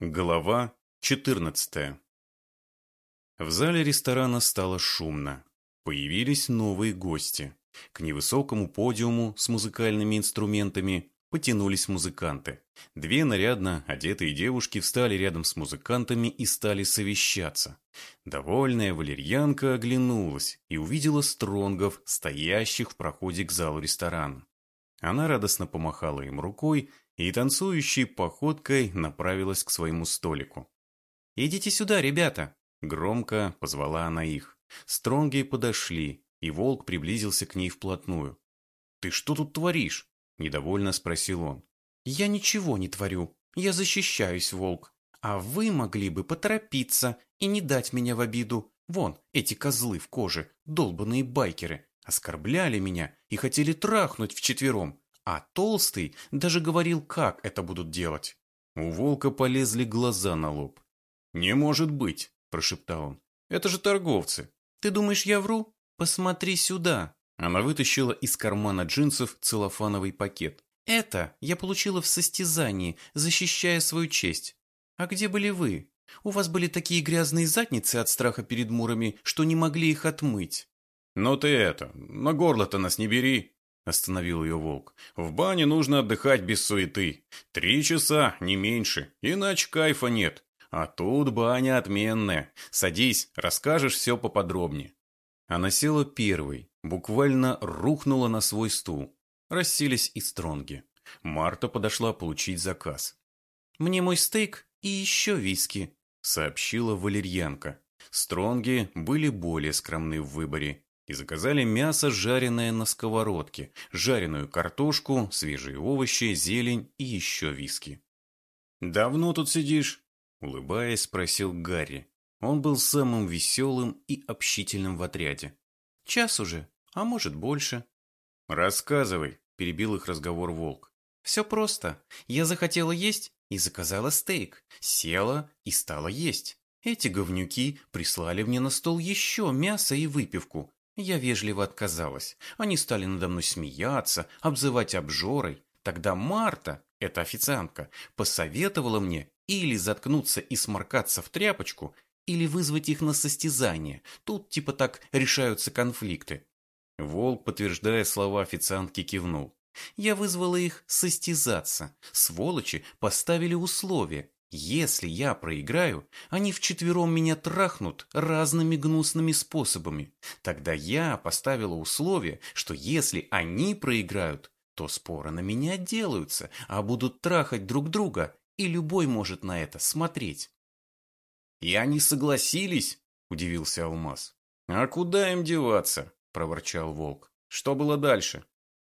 Глава 14 В зале ресторана стало шумно. Появились новые гости. К невысокому подиуму с музыкальными инструментами потянулись музыканты. Две нарядно одетые девушки встали рядом с музыкантами и стали совещаться. Довольная валерьянка оглянулась и увидела стронгов, стоящих в проходе к залу ресторана. Она радостно помахала им рукой и танцующей походкой направилась к своему столику. «Идите сюда, ребята!» – громко позвала она их. Стронги подошли, и волк приблизился к ней вплотную. «Ты что тут творишь?» – недовольно спросил он. «Я ничего не творю. Я защищаюсь, волк. А вы могли бы поторопиться и не дать меня в обиду. Вон, эти козлы в коже, долбанные байкеры, оскорбляли меня и хотели трахнуть вчетвером. А Толстый даже говорил, как это будут делать. У волка полезли глаза на лоб. «Не может быть!» – прошептал он. «Это же торговцы!» «Ты думаешь, я вру? Посмотри сюда!» Она вытащила из кармана джинсов целлофановый пакет. «Это я получила в состязании, защищая свою честь. А где были вы? У вас были такие грязные задницы от страха перед мурами, что не могли их отмыть». «Ну ты это, на горло-то нас не бери!» Остановил ее волк. «В бане нужно отдыхать без суеты. Три часа, не меньше, иначе кайфа нет. А тут баня отменная. Садись, расскажешь все поподробнее». Она села первой, буквально рухнула на свой стул. Расселись и стронги. Марта подошла получить заказ. «Мне мой стейк и еще виски», — сообщила валерьянка. Стронги были более скромны в выборе и заказали мясо, жареное на сковородке, жареную картошку, свежие овощи, зелень и еще виски. «Давно тут сидишь?» – улыбаясь, спросил Гарри. Он был самым веселым и общительным в отряде. «Час уже, а может больше». «Рассказывай», – перебил их разговор волк. «Все просто. Я захотела есть и заказала стейк. Села и стала есть. Эти говнюки прислали мне на стол еще мясо и выпивку, я вежливо отказалась. Они стали надо мной смеяться, обзывать обжорой. Тогда Марта, эта официантка, посоветовала мне или заткнуться и сморкаться в тряпочку, или вызвать их на состязание. Тут типа так решаются конфликты. Волк, подтверждая слова официантки, кивнул. Я вызвала их состязаться. Сволочи поставили условия. Если я проиграю, они вчетвером меня трахнут разными гнусными способами. Тогда я поставила условие, что если они проиграют, то споры на меня делаются, а будут трахать друг друга, и любой может на это смотреть. «И они согласились?» – удивился Алмаз. «А куда им деваться?» – проворчал Волк. «Что было дальше?»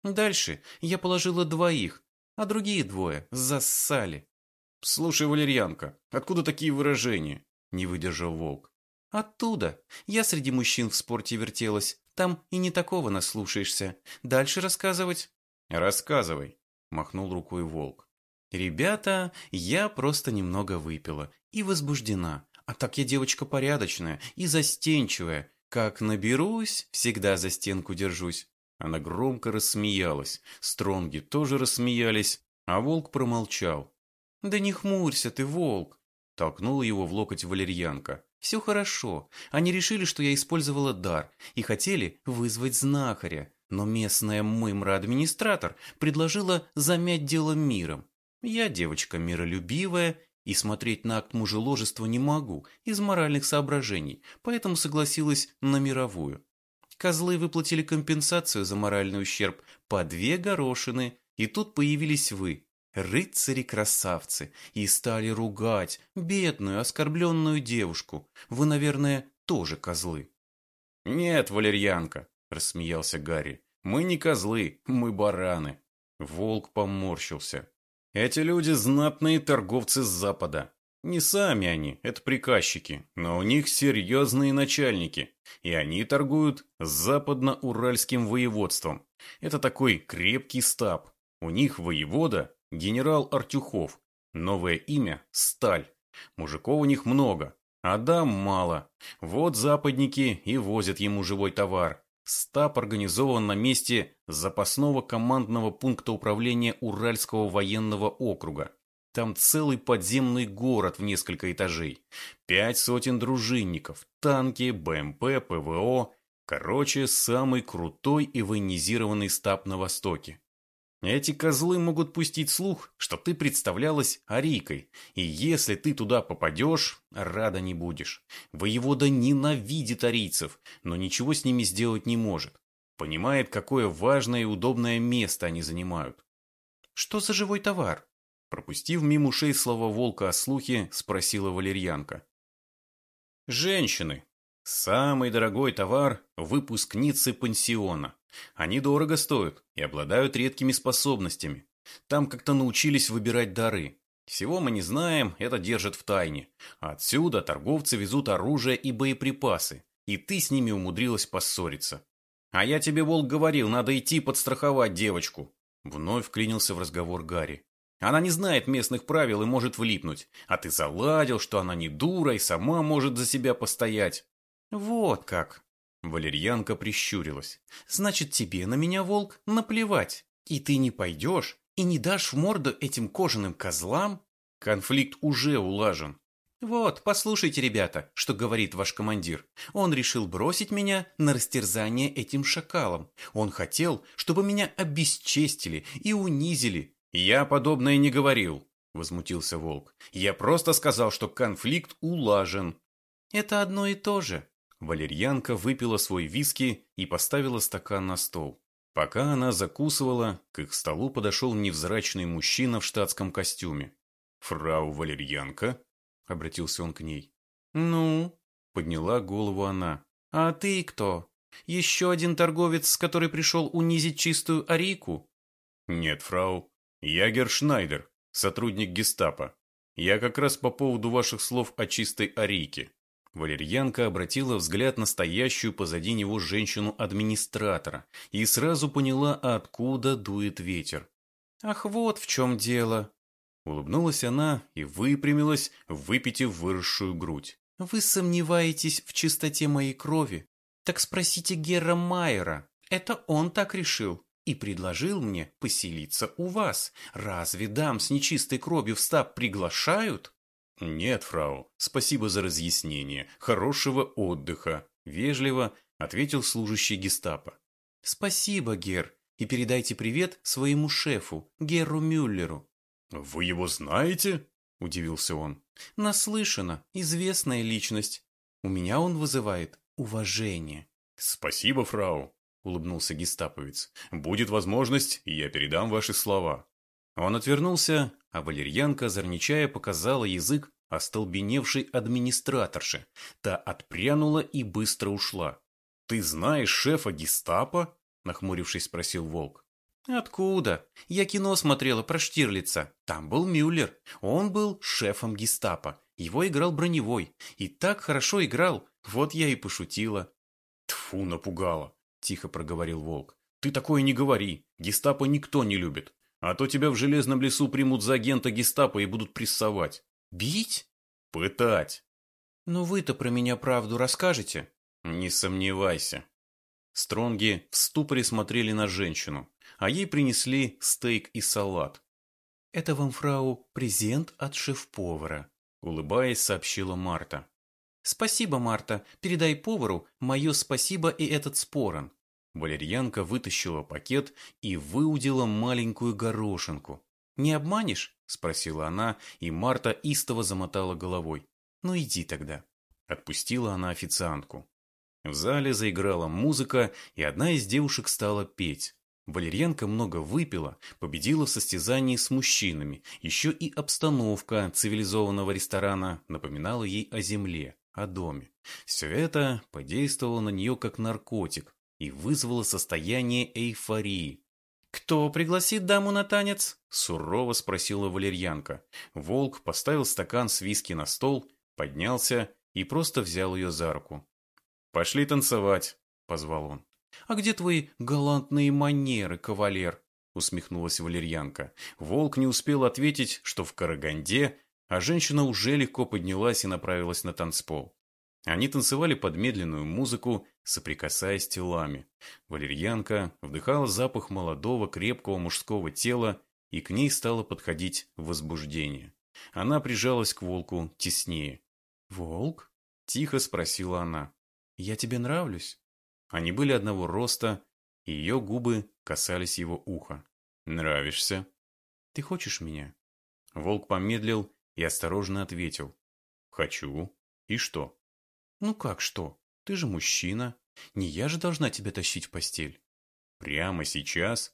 «Дальше я положила двоих, а другие двое зассали. «Слушай, валерьянка, откуда такие выражения?» – не выдержал волк. «Оттуда. Я среди мужчин в спорте вертелась. Там и не такого наслушаешься. Дальше рассказывать?» «Рассказывай», – махнул рукой волк. «Ребята, я просто немного выпила и возбуждена. А так я девочка порядочная и застенчивая. Как наберусь, всегда за стенку держусь». Она громко рассмеялась. Стронги тоже рассмеялись, а волк промолчал. «Да не хмурься ты, волк!» Толкнула его в локоть валерьянка. «Все хорошо. Они решили, что я использовала дар и хотели вызвать знахаря. Но местная мымра-администратор предложила замять дело миром. Я девочка миролюбивая и смотреть на акт мужеложества не могу из моральных соображений, поэтому согласилась на мировую. Козлы выплатили компенсацию за моральный ущерб по две горошины, и тут появились вы, рыцари-красавцы, и стали ругать бедную, оскорбленную девушку. Вы, наверное, тоже козлы. «Нет, валерьянка», — рассмеялся Гарри, — «мы не козлы, мы бараны». Волк поморщился. «Эти люди знатные торговцы с запада. Не сами они, это приказчики, но у них серьезные начальники, и они торгуют с западно-уральским воеводством. Это такой крепкий стаб. У них воевода Генерал Артюхов. Новое имя – Сталь. Мужиков у них много, а дам мало. Вот западники и возят ему живой товар. Стаб организован на месте запасного командного пункта управления Уральского военного округа. Там целый подземный город в несколько этажей. Пять сотен дружинников, танки, БМП, ПВО. Короче, самый крутой и военизированный стаб на Востоке. Эти козлы могут пустить слух, что ты представлялась Арикой, и если ты туда попадешь, рада не будешь. Воевода ненавидит арийцев, но ничего с ними сделать не может. Понимает, какое важное и удобное место они занимают. Что за живой товар? Пропустив мимо ушей слова волка о слухе, спросила валерьянка. Женщины. Самый дорогой товар – выпускницы пансиона. Они дорого стоят и обладают редкими способностями. Там как-то научились выбирать дары. Всего мы не знаем, это держат в тайне. Отсюда торговцы везут оружие и боеприпасы, и ты с ними умудрилась поссориться. А я тебе, Волк, говорил, надо идти подстраховать девочку. Вновь вклинился в разговор Гарри. Она не знает местных правил и может влипнуть. А ты заладил, что она не дура и сама может за себя постоять. Вот как. Валерьянка прищурилась. «Значит, тебе на меня, волк, наплевать. И ты не пойдешь и не дашь в морду этим кожаным козлам? Конфликт уже улажен. Вот, послушайте, ребята, что говорит ваш командир. Он решил бросить меня на растерзание этим шакалом. Он хотел, чтобы меня обесчестили и унизили. Я подобное не говорил, возмутился волк. Я просто сказал, что конфликт улажен. Это одно и то же, Валерьянка выпила свой виски и поставила стакан на стол. Пока она закусывала, к их столу подошел невзрачный мужчина в штатском костюме. «Фрау Валерьянка?» — обратился он к ней. «Ну?» — подняла голову она. «А ты кто? Еще один торговец, который пришел унизить чистую Арику?» «Нет, фрау. Я Гершнайдер, сотрудник гестапо. Я как раз по поводу ваших слов о чистой Арике. Валерьянка обратила взгляд на стоящую позади него женщину-администратора и сразу поняла, откуда дует ветер. «Ах, вот в чем дело!» Улыбнулась она и выпрямилась, выпитив выросшую грудь. «Вы сомневаетесь в чистоте моей крови? Так спросите Герра Майера. Это он так решил и предложил мне поселиться у вас. Разве дам с нечистой кровью в стаб приглашают?» «Нет, фрау, спасибо за разъяснение. Хорошего отдыха», — вежливо ответил служащий гестапо. «Спасибо, Гер, и передайте привет своему шефу, Герру Мюллеру». «Вы его знаете?» – удивился он. «Наслышано, известная личность. У меня он вызывает уважение». «Спасибо, фрау», – улыбнулся гестаповец. «Будет возможность, и я передам ваши слова». Он отвернулся, а валерьянка, озорничая, показала язык остолбеневшей администраторше. Та отпрянула и быстро ушла. «Ты знаешь шефа гестапо?» – нахмурившись, спросил Волк. «Откуда? Я кино смотрела про Штирлица. Там был Мюллер. Он был шефом гестапо. Его играл Броневой. И так хорошо играл. Вот я и пошутила». «Тьфу, напугала», – тихо проговорил Волк. «Ты такое не говори. Гестапо никто не любит. А то тебя в Железном лесу примут за агента гестапо и будут прессовать. Бить? Пытать. Ну вы-то про меня правду расскажете? Не сомневайся. Стронги в ступоре смотрели на женщину, а ей принесли стейк и салат. «Это вам, фрау, презент от шеф-повара», — улыбаясь, сообщила Марта. «Спасибо, Марта. Передай повару мое спасибо и этот спорон. Валерьянка вытащила пакет и выудила маленькую горошинку. «Не обманешь?» – спросила она, и Марта истово замотала головой. «Ну иди тогда». Отпустила она официантку. В зале заиграла музыка, и одна из девушек стала петь. Валерьянка много выпила, победила в состязании с мужчинами. Еще и обстановка цивилизованного ресторана напоминала ей о земле, о доме. Все это подействовало на нее как наркотик, и вызвало состояние эйфории. «Кто пригласит даму на танец?» – сурово спросила валерьянка. Волк поставил стакан с виски на стол, поднялся и просто взял ее за руку. «Пошли танцевать», – позвал он. «А где твои галантные манеры, кавалер?» – усмехнулась валерьянка. Волк не успел ответить, что в Караганде, а женщина уже легко поднялась и направилась на танцпол. Они танцевали под медленную музыку, соприкасаясь телами. Валерьянка вдыхала запах молодого крепкого мужского тела и к ней стало подходить возбуждение. Она прижалась к волку теснее. «Волк?» – тихо спросила она. «Я тебе нравлюсь?» Они были одного роста, и ее губы касались его уха. «Нравишься?» «Ты хочешь меня?» Волк помедлил и осторожно ответил. «Хочу. И что?» «Ну как что? Ты же мужчина. Не я же должна тебя тащить в постель». «Прямо сейчас?»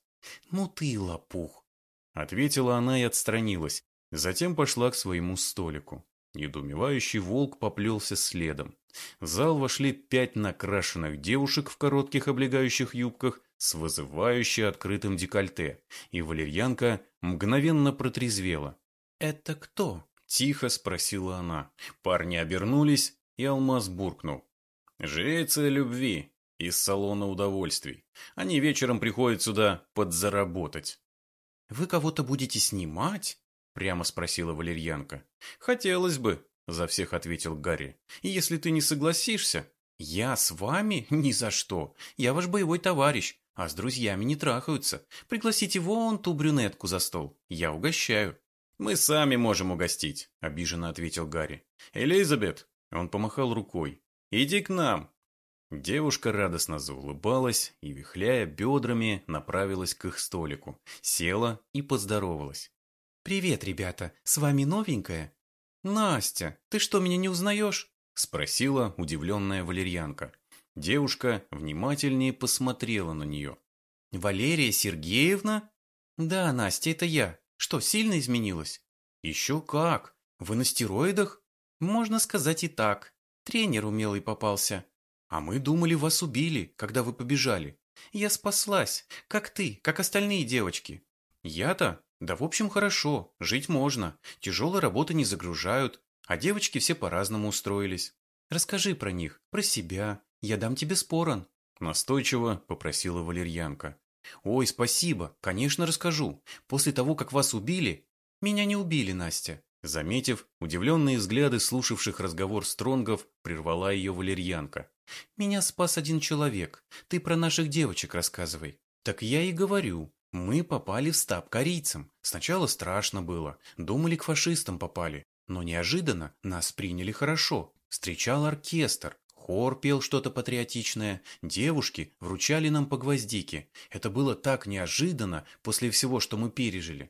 «Ну ты лопух!» Ответила она и отстранилась. Затем пошла к своему столику. Недоумевающий волк поплелся следом. В зал вошли пять накрашенных девушек в коротких облегающих юбках с вызывающе открытым декольте, и валерьянка мгновенно протрезвела. «Это кто?» – тихо спросила она. Парни обернулись, и Алмаз буркнул. «Жрица любви из салона удовольствий. Они вечером приходят сюда подзаработать». «Вы кого-то будете снимать?» – прямо спросила валерьянка. «Хотелось бы», – за всех ответил Гарри. «И если ты не согласишься...» «Я с вами? Ни за что. Я ваш боевой товарищ, а с друзьями не трахаются. Пригласите вон ту брюнетку за стол. Я угощаю». «Мы сами можем угостить», – обиженно ответил Гарри. «Элизабет!» – он помахал рукой. «Иди к нам!» Девушка радостно заулыбалась и, вихляя бедрами, направилась к их столику, села и поздоровалась. «Привет, ребята, с вами новенькая?» «Настя, ты что, меня не узнаешь?» – спросила удивленная валерьянка. Девушка внимательнее посмотрела на нее. «Валерия Сергеевна?» «Да, Настя, это я. Что, сильно изменилось?» «Еще как! Вы на стероидах?» «Можно сказать и так. Тренер умелый попался. А мы думали, вас убили, когда вы побежали. Я спаслась, как ты, как остальные девочки. Я-то? Да в общем хорошо, жить можно. Тяжелые работы не загружают, а девочки все по-разному устроились. Расскажи про них, про себя. Я дам тебе спорон. Настойчиво попросила валерьянка. «Ой, спасибо, конечно расскажу. После того, как вас убили...» «Меня не убили, Настя». Заметив удивленные взгляды слушавших разговор Стронгов, прервала ее валерьянка. «Меня спас один человек. Ты про наших девочек рассказывай». «Так я и говорю. Мы попали в стаб корейцам. Сначала страшно было. Думали, к фашистам попали. Но неожиданно нас приняли хорошо. Встречал оркестр. Хор пел что-то патриотичное, девушки вручали нам по гвоздике. Это было так неожиданно после всего, что мы пережили.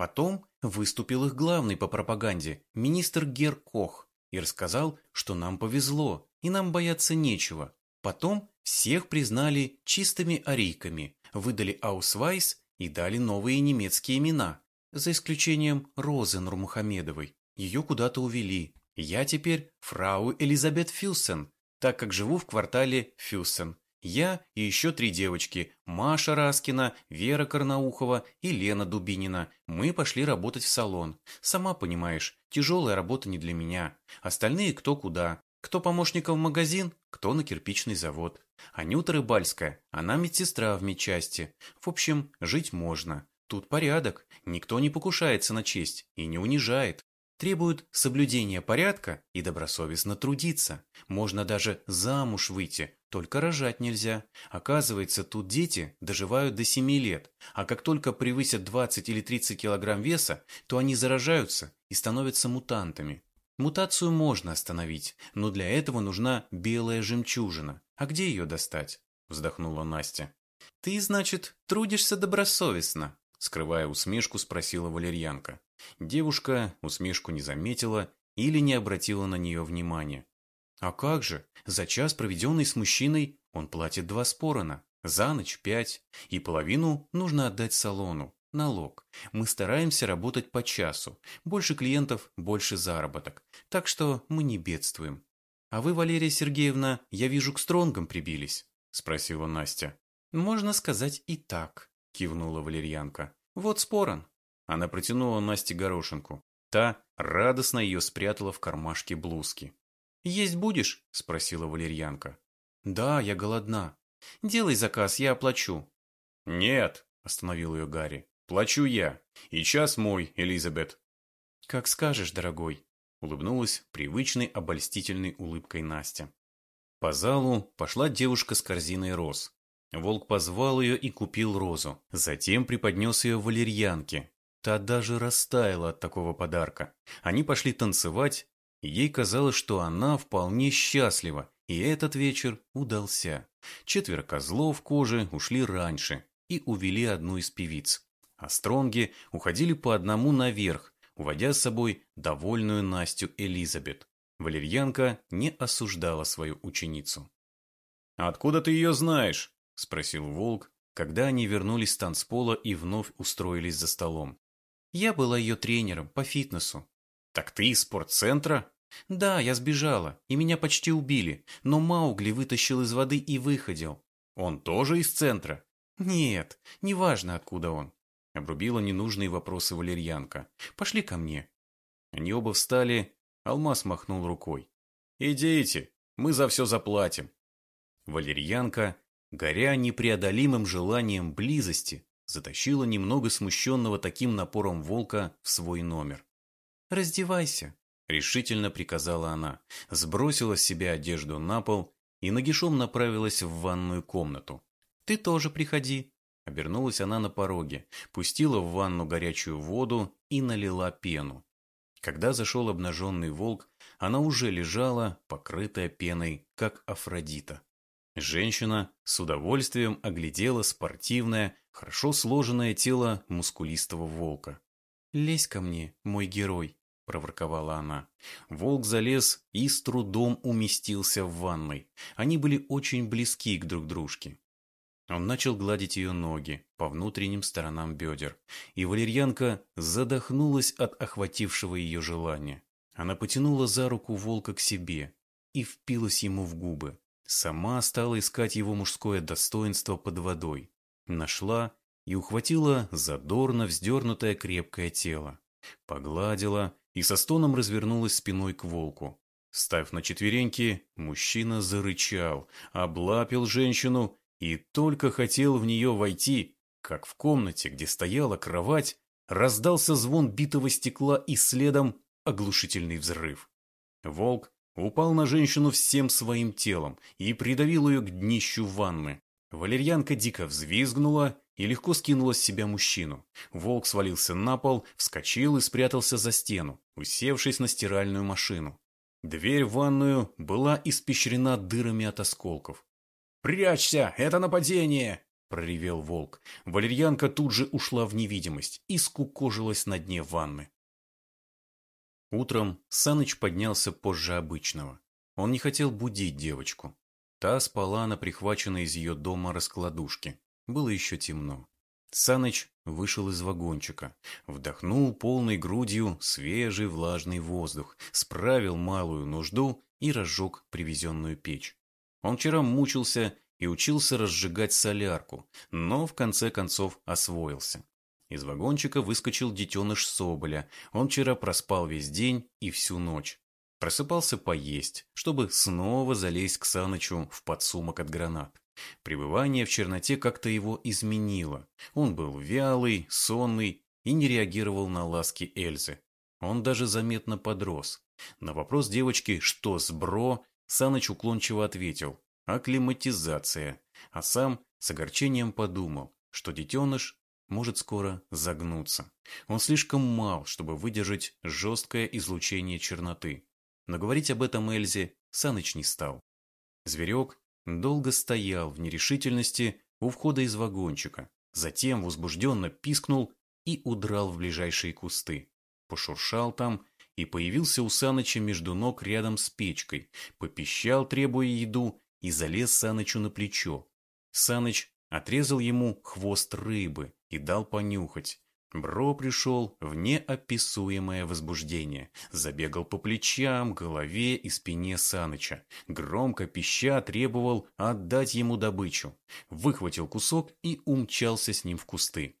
Потом выступил их главный по пропаганде, министр герр Кох, и рассказал, что нам повезло, и нам бояться нечего. Потом всех признали чистыми арийками, выдали аусвайс и дали новые немецкие имена, за исключением Розы Нурмухамедовой. Ее куда-то увели. Я теперь фрау Элизабет Фюссен, так как живу в квартале Фюссен. Я и еще три девочки – Маша Раскина, Вера Карнаухова и Лена Дубинина. Мы пошли работать в салон. Сама понимаешь, тяжелая работа не для меня. Остальные кто куда. Кто помощником в магазин, кто на кирпичный завод. Анюта Рыбальская, она медсестра в медчасти. В общем, жить можно. Тут порядок, никто не покушается на честь и не унижает требуют соблюдения порядка и добросовестно трудиться. Можно даже замуж выйти, только рожать нельзя. Оказывается, тут дети доживают до 7 лет, а как только превысят 20 или 30 килограмм веса, то они заражаются и становятся мутантами. Мутацию можно остановить, но для этого нужна белая жемчужина. А где ее достать? Вздохнула Настя. Ты, значит, трудишься добросовестно? Скрывая усмешку, спросила валерьянка. Девушка усмешку не заметила или не обратила на нее внимания. А как же, за час, проведенный с мужчиной, он платит два спорона, за ночь пять, и половину нужно отдать салону, налог. Мы стараемся работать по часу, больше клиентов, больше заработок, так что мы не бедствуем. А вы, Валерия Сергеевна, я вижу, к стронгам прибились, спросила Настя. Можно сказать и так, кивнула валерьянка. Вот спорон, она протянула Насте горошинку. Та радостно ее спрятала в кармашке блузки. «Есть будешь?» – спросила валерьянка. «Да, я голодна. Делай заказ, я оплачу». «Нет», – остановил ее Гарри. «Плачу я. И час мой, Элизабет». «Как скажешь, дорогой», – улыбнулась привычной обольстительной улыбкой Настя. По залу пошла девушка с корзиной роз. Волк позвал ее и купил розу. Затем преподнес ее валерьянке, Та даже растаяла от такого подарка. Они пошли танцевать, и ей казалось, что она вполне счастлива, и этот вечер удался. Четверо козлов в коже ушли раньше и увели одну из певиц. А стронги уходили по одному наверх, уводя с собой довольную Настю Элизабет. Валерьянка не осуждала свою ученицу. «Откуда ты ее знаешь?» – спросил Волк, когда они вернулись с танцпола и вновь устроились за столом. «Я была ее тренером по фитнесу». «Так ты из спортцентра?» «Да, я сбежала, и меня почти убили, но Маугли вытащил из воды и выходил». «Он тоже из центра?» «Нет, неважно, откуда он». Обрубила ненужные вопросы валерьянка. «Пошли ко мне». Они оба встали, Алмаз махнул рукой. «Идите, мы за все заплатим». Валерьянка, горя непреодолимым желанием близости, затащила немного смущенного таким напором волка в свой номер. «Раздевайся», — решительно приказала она, сбросила с себя одежду на пол и нагишом направилась в ванную комнату. «Ты тоже приходи», — обернулась она на пороге, пустила в ванну горячую воду и налила пену. Когда зашел обнаженный волк, она уже лежала, покрытая пеной, как Афродита. Женщина с удовольствием оглядела спортивное, хорошо сложенное тело мускулистого волка. «Лезь ко мне, мой герой», – проворковала она. Волк залез и с трудом уместился в ванной. Они были очень близки к друг дружке. Он начал гладить ее ноги по внутренним сторонам бедер, и валерьянка задохнулась от охватившего ее желания. Она потянула за руку волка к себе и впилась ему в губы. Сама стала искать его мужское достоинство под водой. Нашла и ухватила задорно вздернутое крепкое тело. Погладила и со стоном развернулась спиной к волку. Став на четвереньки, мужчина зарычал, облапил женщину и только хотел в нее войти, как в комнате, где стояла кровать, раздался звон битого стекла и следом оглушительный взрыв. Волк упал на женщину всем своим телом и придавил ее к днищу ванны. Валерьянка дико взвизгнула и легко скинула с себя мужчину. Волк свалился на пол, вскочил и спрятался за стену, усевшись на стиральную машину. Дверь в ванную была испещрена дырами от осколков. «Прячься! Это нападение!» – проревел волк. Валерьянка тут же ушла в невидимость и скукожилась на дне ванны. Утром Саныч поднялся позже обычного. Он не хотел будить девочку. Та спала на прихваченной из ее дома раскладушке. Было еще темно. Саныч вышел из вагончика, вдохнул полной грудью свежий влажный воздух, справил малую нужду и разжег привезенную печь. Он вчера мучился и учился разжигать солярку, но в конце концов освоился. Из вагончика выскочил детеныш Соболя. Он вчера проспал весь день и всю ночь. Просыпался поесть, чтобы снова залезть к Санычу в подсумок от гранат. Пребывание в черноте как-то его изменило. Он был вялый, сонный и не реагировал на ласки Эльзы. Он даже заметно подрос. На вопрос девочки «что с бро?» Саныч уклончиво ответил «акклиматизация», а сам с огорчением подумал, что детеныш может скоро загнуться. Он слишком мал, чтобы выдержать жесткое излучение черноты. Но говорить об этом Эльзе Саныч не стал. Зверек долго стоял в нерешительности у входа из вагончика, затем возбужденно пискнул и удрал в ближайшие кусты. Пошуршал там и появился у Саныча между ног рядом с печкой, попищал, требуя еду, и залез Санычу на плечо. Саныч отрезал ему хвост рыбы и дал понюхать. Бро пришел в неописуемое возбуждение. Забегал по плечам, голове и спине Саныча. Громко пища требовал отдать ему добычу. Выхватил кусок и умчался с ним в кусты.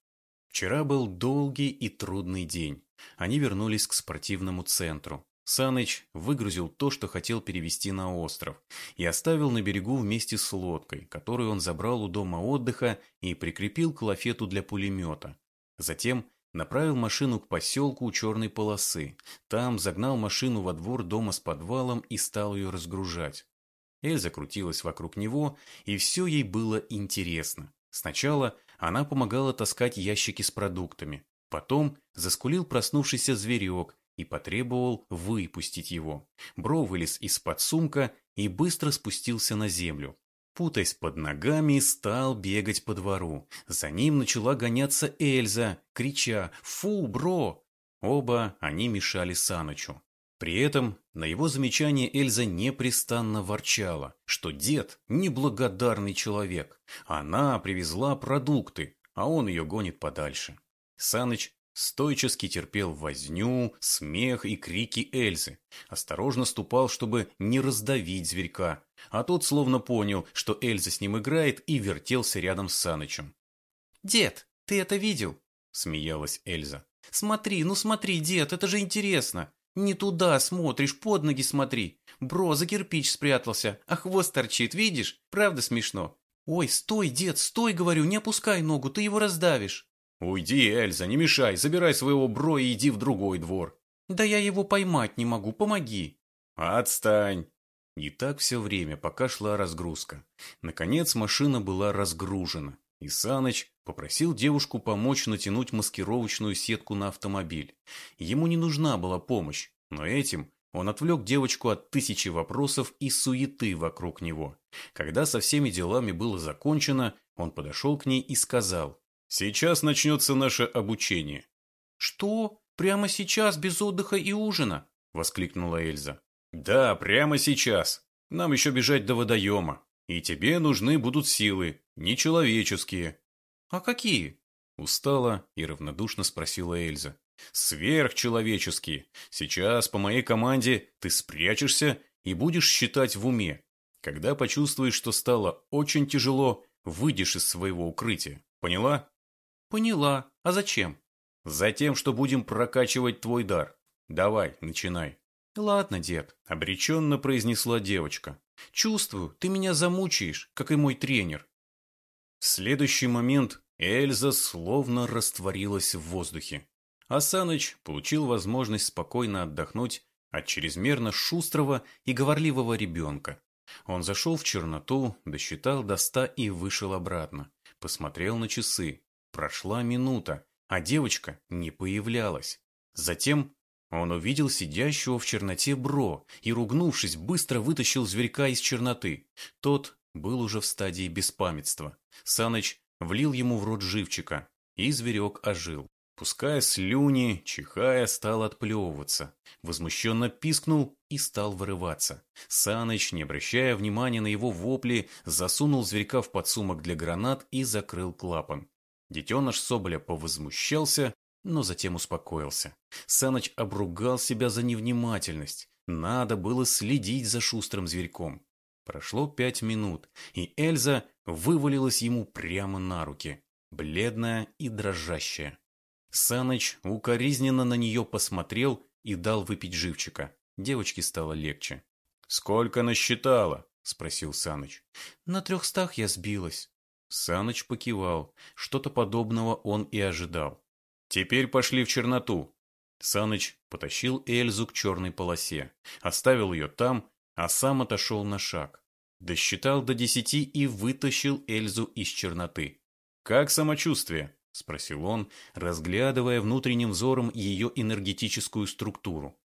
Вчера был долгий и трудный день. Они вернулись к спортивному центру. Саныч выгрузил то, что хотел перевести на остров, и оставил на берегу вместе с лодкой, которую он забрал у дома отдыха и прикрепил к лафету для пулемета. Затем направил машину к поселку у черной полосы. Там загнал машину во двор дома с подвалом и стал ее разгружать. Эльза крутилась вокруг него, и все ей было интересно. Сначала она помогала таскать ящики с продуктами. Потом заскулил проснувшийся зверек и потребовал выпустить его. Бро вылез из-под сумка и быстро спустился на землю. Путаясь под ногами, стал бегать по двору. За ним начала гоняться Эльза, крича «Фу, бро!». Оба они мешали Санычу. При этом на его замечание Эльза непрестанно ворчала, что дед – неблагодарный человек. Она привезла продукты, а он ее гонит подальше. Саныч стойчески терпел возню, смех и крики Эльзы. Осторожно ступал, чтобы не раздавить зверька. А тот словно понял, что Эльза с ним играет, и вертелся рядом с Санычем. «Дед, ты это видел?» – смеялась Эльза. «Смотри, ну смотри, дед, это же интересно. «Не туда смотришь, под ноги смотри. Бро за кирпич спрятался, а хвост торчит, видишь? Правда смешно? Ой, стой, дед, стой, говорю, не опускай ногу, ты его раздавишь». «Уйди, Эльза, не мешай, забирай своего бро и иди в другой двор». «Да я его поймать не могу, помоги». «Отстань». И так все время, пока шла разгрузка. Наконец машина была разгружена. И Саныч попросил девушку помочь натянуть маскировочную сетку на автомобиль. Ему не нужна была помощь, но этим он отвлек девочку от тысячи вопросов и суеты вокруг него. Когда со всеми делами было закончено, он подошел к ней и сказал. «Сейчас начнется наше обучение». «Что? Прямо сейчас, без отдыха и ужина?» – воскликнула Эльза. «Да, прямо сейчас. Нам еще бежать до водоема. И тебе нужны будут силы, нечеловеческие. А какие? Устала и равнодушно спросила Эльза. Сверхчеловеческие. Сейчас по моей команде ты спрячешься и будешь считать в уме. Когда почувствуешь, что стало очень тяжело, выйдешь из своего укрытия. Поняла? Поняла. А зачем? Затем, что будем прокачивать твой дар. Давай, начинай. Ладно, дед, обреченно произнесла девочка. Чувствую, ты меня замучаешь, как и мой тренер. В следующий момент Эльза словно растворилась в воздухе. А Саныч получил возможность спокойно отдохнуть от чрезмерно шустрого и говорливого ребенка. Он зашел в черноту, досчитал до ста и вышел обратно. Посмотрел на часы. Прошла минута, а девочка не появлялась. Затем он увидел сидящего в черноте Бро и, ругнувшись, быстро вытащил зверька из черноты. Тот был уже в стадии беспамятства. Саныч влил ему в рот живчика, и зверек ожил. Пуская слюни, чихая, стал отплевываться. Возмущенно пискнул и стал вырываться. Саныч, не обращая внимания на его вопли, засунул зверька в подсумок для гранат и закрыл клапан. Детеныш Соболя повозмущался, но затем успокоился. Саныч обругал себя за невнимательность. Надо было следить за шустрым зверьком. Прошло пять минут, и Эльза вывалилась ему прямо на руки, бледная и дрожащая. Саныч укоризненно на нее посмотрел и дал выпить живчика. Девочке стало легче. «Сколько насчитала?» – спросил Саныч. «На трехстах я сбилась». Саныч покивал. Что-то подобного он и ожидал. Теперь пошли в черноту. Саныч потащил Эльзу к черной полосе, оставил ее там, а сам отошел на шаг. Досчитал до десяти и вытащил Эльзу из черноты. «Как самочувствие?» – спросил он, разглядывая внутренним взором ее энергетическую структуру.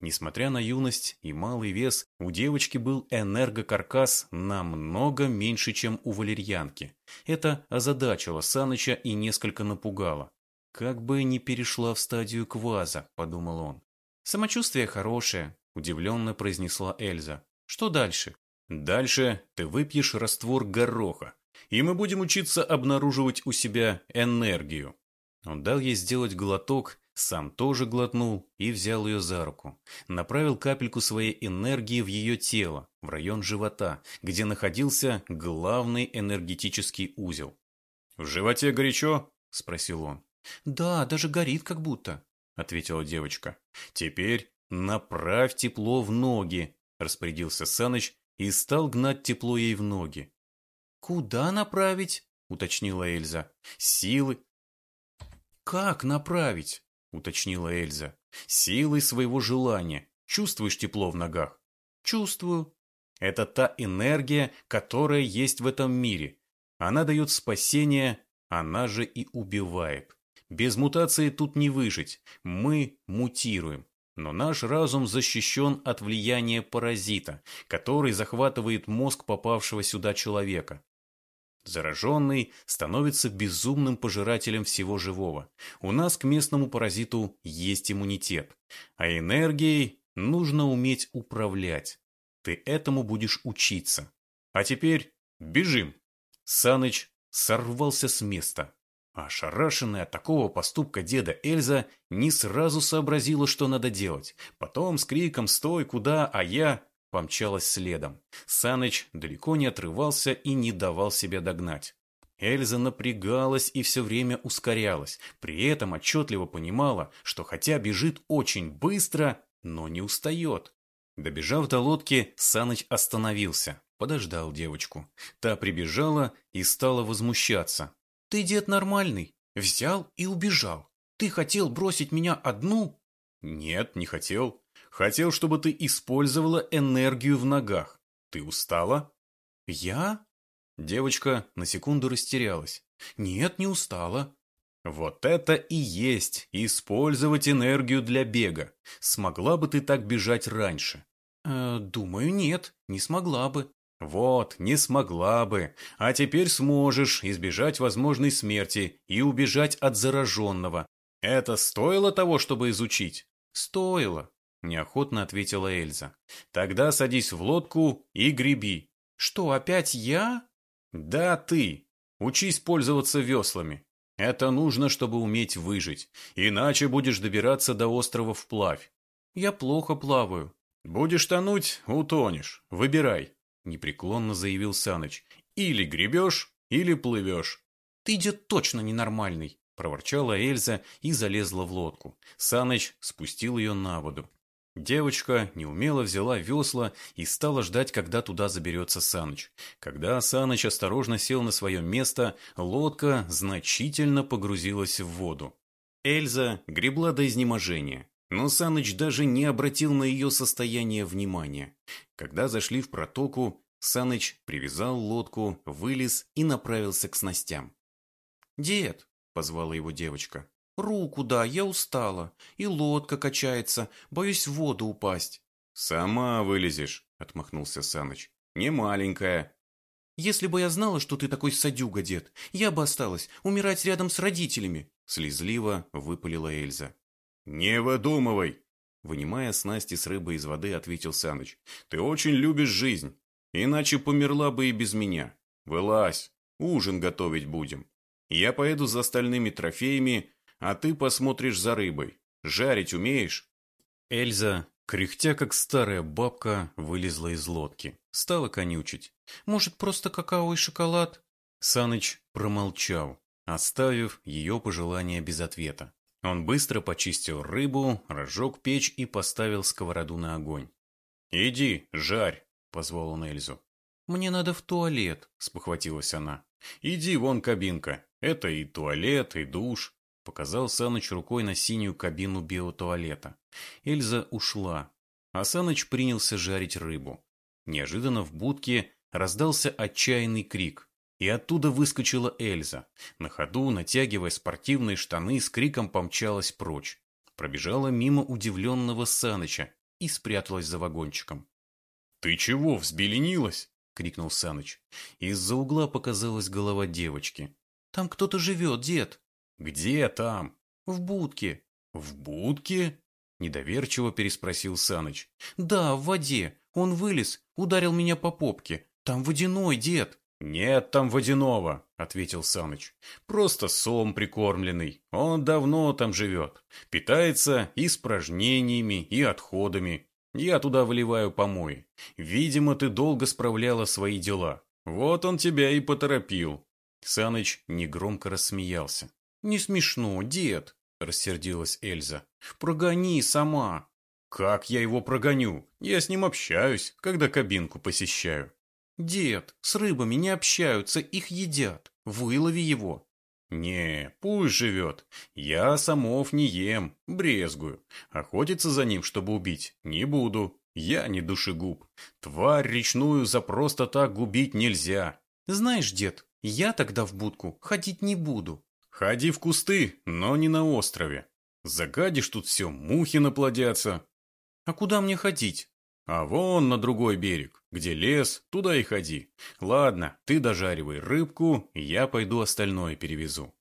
Несмотря на юность и малый вес, у девочки был энергокаркас намного меньше, чем у валерьянки. Это озадачило Саныча и несколько напугало. «Как бы не перешла в стадию кваза», — подумал он. «Самочувствие хорошее», — удивленно произнесла Эльза. «Что дальше?» «Дальше ты выпьешь раствор гороха, и мы будем учиться обнаруживать у себя энергию». Он дал ей сделать глоток, сам тоже глотнул и взял ее за руку. Направил капельку своей энергии в ее тело, в район живота, где находился главный энергетический узел. «В животе горячо?» – спросил он. «Да, даже горит как будто», — ответила девочка. «Теперь направь тепло в ноги», — распорядился Саныч и стал гнать тепло ей в ноги. «Куда направить?» — уточнила Эльза. «Силы». «Как направить?» — уточнила Эльза. «Силой своего желания. Чувствуешь тепло в ногах?» «Чувствую». «Это та энергия, которая есть в этом мире. Она дает спасение, она же и убивает. Без мутации тут не выжить. Мы мутируем. Но наш разум защищен от влияния паразита, который захватывает мозг попавшего сюда человека. Зараженный становится безумным пожирателем всего живого. У нас к местному паразиту есть иммунитет. А энергией нужно уметь управлять. Ты этому будешь учиться. А теперь бежим. Саныч сорвался с места. Ошарашенная от такого поступка деда Эльза не сразу сообразила, что надо делать. Потом с криком «Стой! Куда? А я!» Помчалась следом. Саныч далеко не отрывался и не давал себя догнать. Эльза напрягалась и все время ускорялась, при этом отчетливо понимала, что хотя бежит очень быстро, но не устает. Добежав до лодки, Саныч остановился, подождал девочку. Та прибежала и стала возмущаться. «Ты, дед, нормальный. Взял и убежал. Ты хотел бросить меня одну?» «Нет, не хотел. Хотел, чтобы ты использовала энергию в ногах. Ты устала?» «Я?» Девочка на секунду растерялась. «Нет, не устала». «Вот это и есть использовать энергию для бега. Смогла бы ты так бежать раньше?» э, «Думаю, нет, не смогла бы». «Вот, не смогла бы. А теперь сможешь избежать возможной смерти и убежать от зараженного. Это стоило того, чтобы изучить?» «Стоило. — неохотно ответила Эльза. «Тогда садись в лодку и греби». «Что, опять я?» «Да, ты. Учись пользоваться веслами. Это нужно, чтобы уметь выжить. Иначе будешь добираться до острова вплавь». «Я плохо плаваю». «Будешь тонуть — утонешь. Выбирай», — непреклонно заявил Саныч. «Или гребешь, или плывешь». «Ты, дед, точно ненормальный», — проворчала Эльза и залезла в лодку. Саныч спустил ее на воду. Девочка неумело взяла весла и стала ждать, когда туда заберется Саныч. Когда Саныч осторожно сел на свое место, лодка значительно погрузилась в воду. Эльза гребла до изнеможения, но Саныч даже не обратил на ее состояние внимания. Когда зашли в протоку, Саныч привязал лодку, вылез и направился к снастям. «Дед!» — позвала его девочка. «Руку да, я устала. И лодка качается. Боюсь в воду упасть». «Сама вылезешь», — отмахнулся Саныч. «Не маленькая». «Если бы я знала, что ты такой садюга, дед, я бы осталась умирать рядом с родителями», — слезливо выпалила Эльза. «Не выдумывай!» Вынимая снасти с рыбой из воды, ответил Саныч. «Ты очень любишь жизнь, иначе померла бы и без меня. Вылазь, ужин готовить будем. Я поеду за остальными трофеями, а ты посмотришь за рыбой. Жарить умеешь?» Эльза, кряхтя как старая бабка, вылезла из лодки. Стала конючить. «Может, просто какао и шоколад?» Саныч промолчал, оставив ее пожелание без ответа. Он быстро почистил рыбу, разжег печь и поставил сковороду на огонь. «Иди, жарь!» — позвал он Эльзу. «Мне надо в туалет», — спохватилась она. «Иди вон кабинка. Это и туалет, и душ. Показал Саныч рукой на синюю кабину биотуалета. Эльза ушла, а Саныч принялся жарить рыбу. Неожиданно в будке раздался отчаянный крик, и оттуда выскочила Эльза. На ходу, натягивая спортивные штаны, с криком помчалась прочь. Пробежала мимо удивленного Саныча и спряталась за вагончиком. «Ты чего, взбеленилась?» — крикнул Саныч. Из-за угла показалась голова девочки. «Там кто-то живет, дед!» «Где там?» «В будке». «В будке?» Недоверчиво переспросил Саныч. «Да, в воде. Он вылез, ударил меня по попке. Там водяной, дед». «Нет там водяного», — ответил Саныч. «Просто сом прикормленный. Он давно там живет. Питается испражнениями и отходами. Я туда выливаю помои. Видимо, ты долго справляла свои дела. Вот он тебя и поторопил». Саныч негромко рассмеялся. «Не смешно, дед», — рассердилась Эльза. «Прогони сама». «Как я его прогоню? Я с ним общаюсь, когда кабинку посещаю». «Дед, с рыбами не общаются, их едят. Вылови его». «Не, пусть живет. Я самов не ем, брезгую. Охотиться за ним, чтобы убить, не буду. Я не душегуб. Тварь речную за просто так губить нельзя». «Знаешь, дед, я тогда в будку ходить не буду. Ходи в кусты, но не на острове. Загадишь тут все, мухи наплодятся. А куда мне ходить? А вон на другой берег, где лес, туда и ходи. Ладно, ты дожаривай рыбку, я пойду остальное перевезу.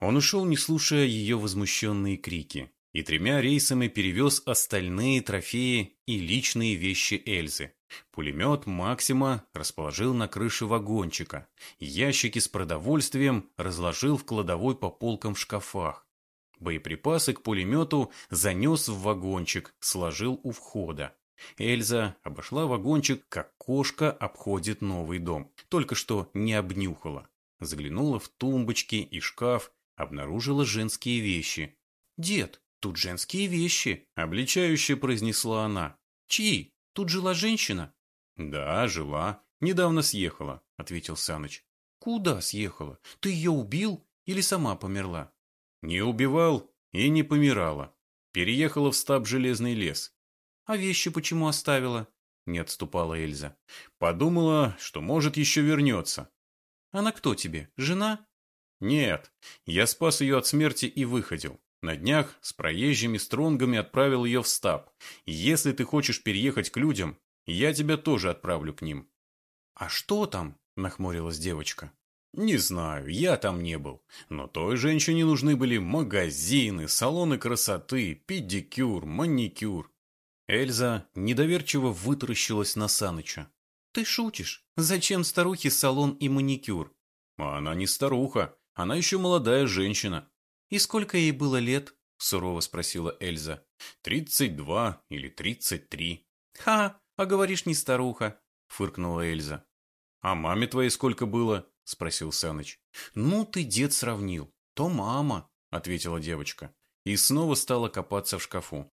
Он ушел, не слушая ее возмущенные крики, и тремя рейсами перевез остальные трофеи и личные вещи Эльзы. Пулемет Максима расположил на крыше вагончика, ящики с продовольствием разложил в кладовой по полкам в шкафах. Боеприпасы к пулемету занес в вагончик, сложил у входа. Эльза обошла вагончик, как кошка обходит новый дом, только что не обнюхала. Заглянула в тумбочки и шкаф, обнаружила женские вещи. «Дед, тут женские вещи», — обличающе произнесла она. «Чьи? Тут жила женщина?» «Да, жила. Недавно съехала», — ответил Саныч. «Куда съехала? Ты ее убил или сама померла?» «Не убивал и не помирала. Переехала в стаб Железный лес. «А вещи почему оставила?» – не отступала Эльза. «Подумала, что, может, еще вернется». «Она кто тебе? Жена?» «Нет, я спас ее от смерти и выходил. На днях с проезжими стронгами отправил ее в стаб. Если ты хочешь переехать к людям, я тебя тоже отправлю к ним». «А что там?» – нахмурилась девочка. «Не знаю, я там не был. Но той женщине нужны были магазины, салоны красоты, педикюр, маникюр. Эльза недоверчиво вытаращилась на Саныча. «Ты шутишь? Зачем старухе салон и маникюр?» «Она не старуха, она еще молодая женщина». «И сколько ей было лет?» – сурово спросила Эльза. «Тридцать два или тридцать три». «Ха, а говоришь, не старуха», – фыркнула Эльза. «А маме твоей сколько было?» – спросил Саныч. «Ну, ты дед сравнил. То мама», – ответила девочка. И снова стала копаться в шкафу.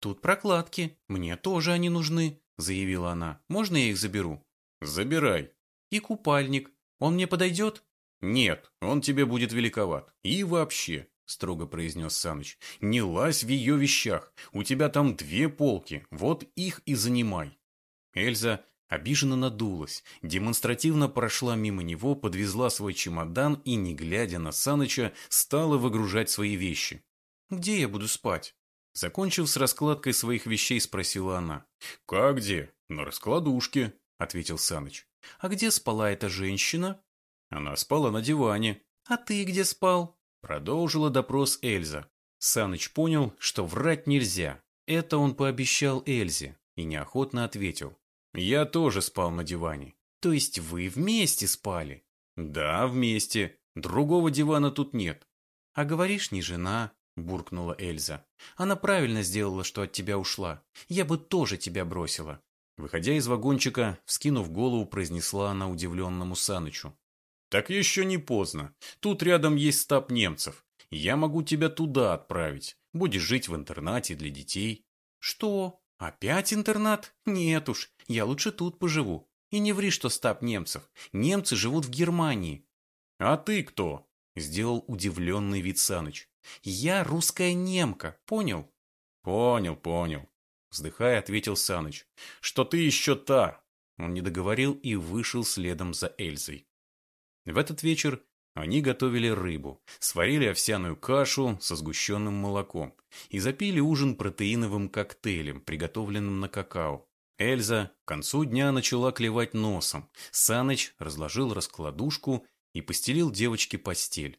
«Тут прокладки. Мне тоже они нужны», — заявила она. «Можно я их заберу?» «Забирай». «И купальник. Он мне подойдет?» «Нет, он тебе будет великоват. И вообще», — строго произнес Саныч, — «не лазь в ее вещах. У тебя там две полки. Вот их и занимай». Эльза обиженно надулась, демонстративно прошла мимо него, подвезла свой чемодан и, не глядя на Саныча, стала выгружать свои вещи. «Где я буду спать?» Закончив с раскладкой своих вещей, спросила она. «Как где? На раскладушке», — ответил Саныч. «А где спала эта женщина?» «Она спала на диване». «А ты где спал?» Продолжила допрос Эльза. Саныч понял, что врать нельзя. Это он пообещал Эльзе и неохотно ответил. «Я тоже спал на диване». «То есть вы вместе спали?» «Да, вместе. Другого дивана тут нет». «А говоришь, не жена, буркнула Эльза. Она правильно сделала, что от тебя ушла. Я бы тоже тебя бросила. Выходя из вагончика, вскинув голову, произнесла она удивленному Санычу. «Так еще не поздно. Тут рядом есть стаб немцев. Я могу тебя туда отправить. Будешь жить в интернате для детей». «Что? Опять интернат? Нет уж, я лучше тут поживу. И не ври, что стаб немцев. Немцы живут в Германии». «А ты кто?» – сделал удивленный вид Саныч. Я русская немка, понял? Понял, понял. Вздыхая, ответил Саныч. Что ты еще та? Он не договорил и вышел следом за Эльзой. В этот вечер они готовили рыбу, сварили овсяную кашу со сгущенным молоком и запили ужин протеиновым коктейлем, приготовленным на какао. Эльза к концу дня начала клевать носом. Саныч разложил раскладушку и постелил девочке постель.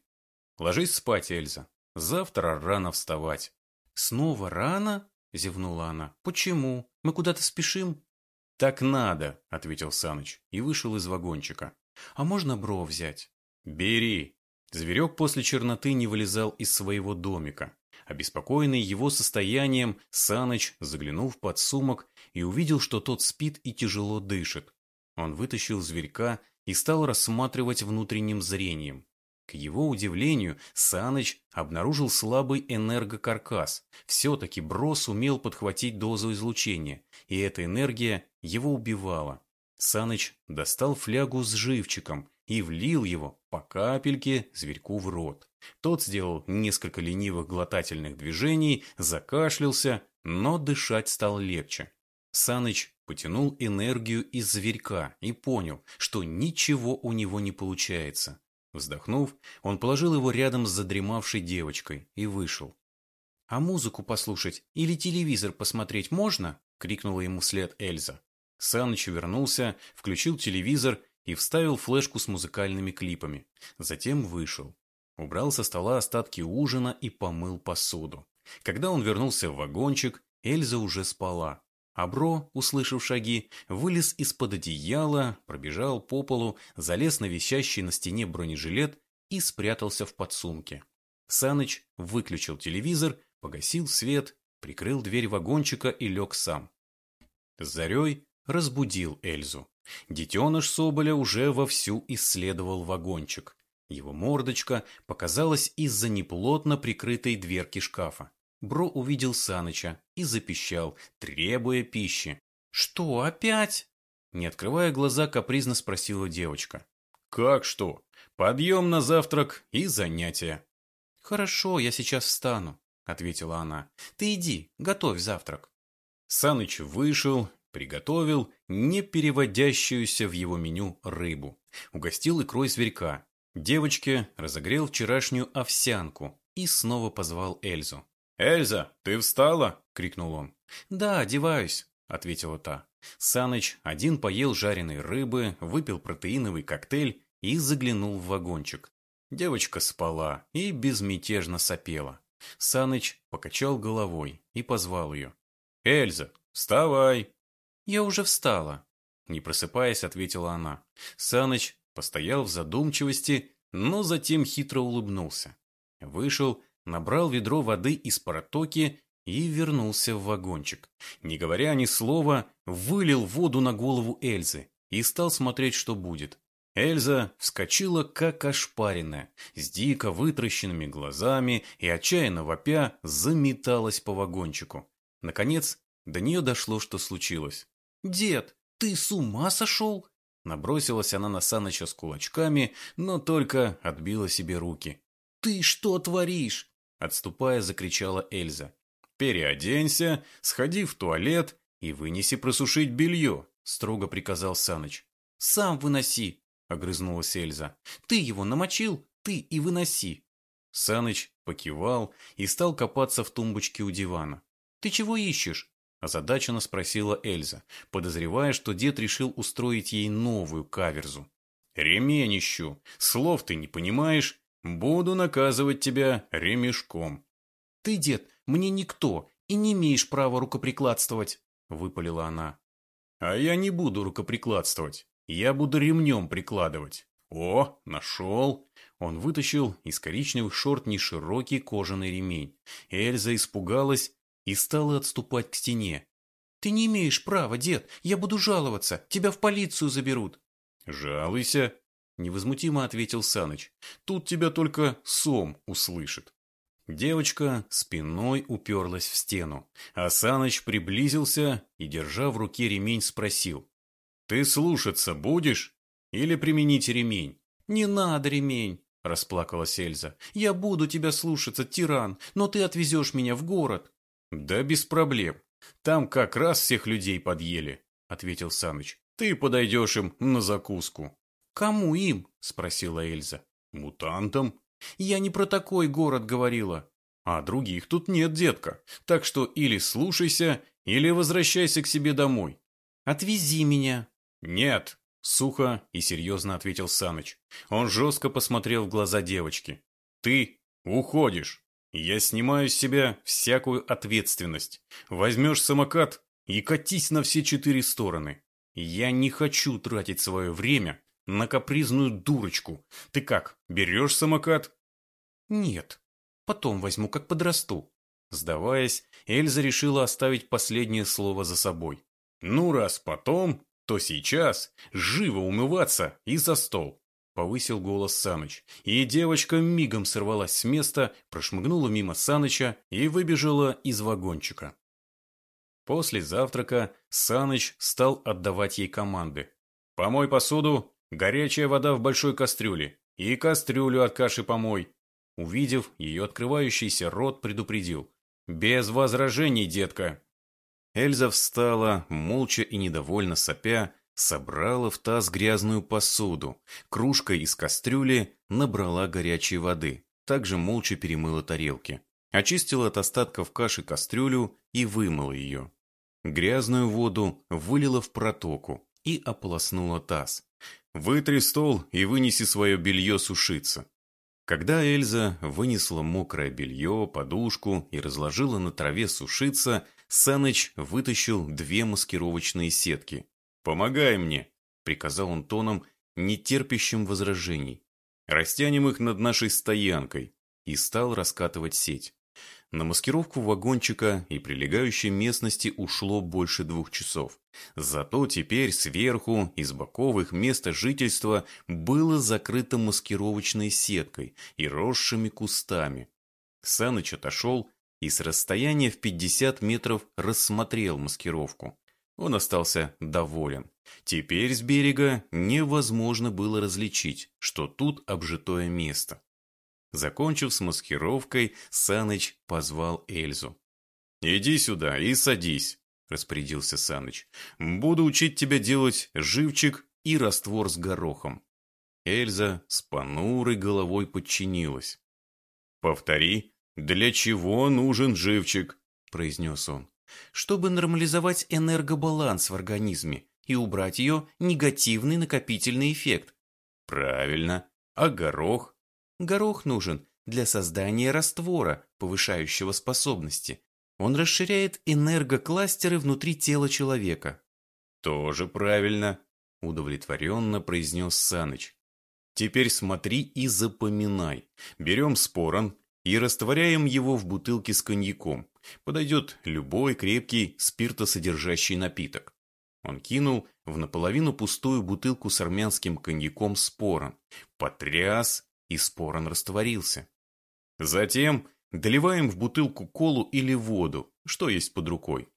«Ложись спать, Эльза. Завтра рано вставать. Снова рано? Зевнула она. Почему? Мы куда-то спешим? Так надо, ответил Саныч и вышел из вагончика. А можно бро взять? Бери. Зверек после черноты не вылезал из своего домика. Обеспокоенный его состоянием, Саныч заглянул в подсумок и увидел, что тот спит и тяжело дышит. Он вытащил зверька и стал рассматривать внутренним зрением. К его удивлению, Саныч обнаружил слабый энергокаркас. Все-таки Бро сумел подхватить дозу излучения, и эта энергия его убивала. Саныч достал флягу с живчиком и влил его по капельке зверьку в рот. Тот сделал несколько ленивых глотательных движений, закашлялся, но дышать стал легче. Саныч потянул энергию из зверька и понял, что ничего у него не получается. Вздохнув, он положил его рядом с задремавшей девочкой и вышел. «А музыку послушать или телевизор посмотреть можно?» — крикнула ему вслед Эльза. Саныч вернулся, включил телевизор и вставил флешку с музыкальными клипами. Затем вышел. Убрал со стола остатки ужина и помыл посуду. Когда он вернулся в вагончик, Эльза уже спала. Абро, услышав шаги, вылез из-под одеяла, пробежал по полу, залез на висящий на стене бронежилет и спрятался в подсумке. Саныч выключил телевизор, погасил свет, прикрыл дверь вагончика и лег сам. зарей разбудил Эльзу. Детеныш Соболя уже вовсю исследовал вагончик. Его мордочка показалась из-за неплотно прикрытой дверки шкафа. Бро увидел Саныча и запищал, требуя пищи. «Что, опять?» Не открывая глаза, капризно спросила девочка. «Как что? Подъем на завтрак и занятия». «Хорошо, я сейчас встану», — ответила она. «Ты иди, готовь завтрак». Саныч вышел, приготовил не переводящуюся в его меню рыбу. Угостил икрой зверька. Девочке разогрел вчерашнюю овсянку и снова позвал Эльзу. «Эльза, ты встала?» — крикнул он. «Да, одеваюсь», — ответила та. Саныч один поел жареной рыбы, выпил протеиновый коктейль и заглянул в вагончик. Девочка спала и безмятежно сопела. Саныч покачал головой и позвал ее. «Эльза, вставай!» «Я уже встала», — не просыпаясь, ответила она. Саныч постоял в задумчивости, но затем хитро улыбнулся. Вышел набрал ведро воды из протоки и вернулся в вагончик. Не говоря ни слова, вылил воду на голову Эльзы и стал смотреть, что будет. Эльза вскочила, как ошпаренная, с дико вытращенными глазами и, отчаянно вопя, заметалась по вагончику. Наконец, до нее дошло, что случилось. «Дед, ты с ума сошел?» Набросилась она на Саныча с кулачками, но только отбила себе руки. «Ты что творишь? Отступая, закричала Эльза. «Переоденься, сходи в туалет и вынеси просушить белье», строго приказал Саныч. «Сам выноси», огрызнулась Эльза. «Ты его намочил, ты и выноси». Саныч покивал и стал копаться в тумбочке у дивана. «Ты чего ищешь?» Озадаченно спросила Эльза, подозревая, что дед решил устроить ей новую каверзу. «Ремень ищу. Слов ты не понимаешь Буду наказывать тебя ремешком. Ты, дед, мне никто, и не имеешь права рукоприкладствовать, выпалила она. А я не буду рукоприкладствовать. Я буду ремнем прикладывать. О, нашел. Он вытащил из коричневых шорт неширокий кожаный ремень. Эльза испугалась и стала отступать к стене. «Ты не имеешь права, дед. Я буду жаловаться. Тебя в полицию заберут». «Жалуйся», Невозмутимо ответил Саныч. Тут тебя только сом услышит. Девочка спиной уперлась в стену, а Саныч приблизился и, держа в руке ремень, спросил. «Ты слушаться будешь или применить ремень?» «Не надо ремень», – расплакалась Эльза. «Я буду тебя слушаться, тиран, но ты отвезешь меня в город». «Да без проблем. Там как раз всех людей подъели», – ответил Саныч. «Ты подойдешь им на закуску». «Кому им?» – спросила Эльза. «Мутантам». «Я не про такой город говорила». «А других тут нет, детка. Так что или слушайся, или возвращайся к себе домой». «Отвези меня». «Нет», – сухо и серьезно ответил Саныч. Он жестко посмотрел в глаза девочки. «Ты уходишь. Я снимаю с себя всякую ответственность. Возьмешь самокат и катись на все четыре стороны. Я не хочу тратить свое время на капризную дурочку. Ты как, берешь самокат? Нет. Потом возьму, как подрасту. Сдаваясь, Эльза решила оставить последнее слово за собой. Ну, раз потом, то сейчас. Живо умываться и за стол. Повысил голос Саныч. И девочка мигом сорвалась с места, прошмыгнула мимо Саныча и выбежала из вагончика. После завтрака Саныч стал отдавать ей команды. «Помой посуду, Горячая вода в большой кастрюле. И кастрюлю от каши помой. Увидев ее открывающийся рот, предупредил. «Без возражений, детка!» Эльза встала, молча и недовольно сопя, собрала в таз грязную посуду, кружкой из кастрюли набрала горячей воды, также молча перемыла тарелки. Очистила от остатков каши кастрюлю и вымыла ее. Грязную воду вылила в протоку и ополоснула таз. «Вытри стол и вынеси свое белье сушиться». Когда Эльза вынесла мокрое белье, подушку и разложила на траве сушиться, Саныч вытащил две маскировочные сетки. «Помогай мне», — приказал он тоном, не терпящим возражений. «Растянем их над нашей стоянкой», и стал раскатывать сеть. На маскировку вагончика и прилегающей местности ушло больше двух часов. Зато теперь сверху, из боковых места жительства, было закрыто маскировочной сеткой и росшими кустами. Саныч отошел и с расстояния в 50 метров рассмотрел маскировку. Он остался доволен. Теперь с берега невозможно было различить, что тут обжитое место. Закончив с маскировкой, Саныч позвал Эльзу. «Иди сюда и садись», – распорядился Саныч. «Буду учить тебя делать живчик и раствор с горохом». Эльза с понурой головой подчинилась. «Повтори, для чего нужен живчик?» – произнес он. «Чтобы нормализовать энергобаланс в организме и убрать ее негативный накопительный эффект». «Правильно. А горох?» Горох нужен для создания раствора, повышающего способности. Он расширяет энергокластеры внутри тела человека. Тоже правильно, удовлетворенно произнес Саныч. Теперь смотри и запоминай. Берем спорон и растворяем его в бутылке с коньяком. Подойдет любой крепкий спиртосодержащий напиток. Он кинул в наполовину пустую бутылку с армянским коньяком спорон, потряс и спорон растворился. Затем доливаем в бутылку колу или воду, что есть под рукой.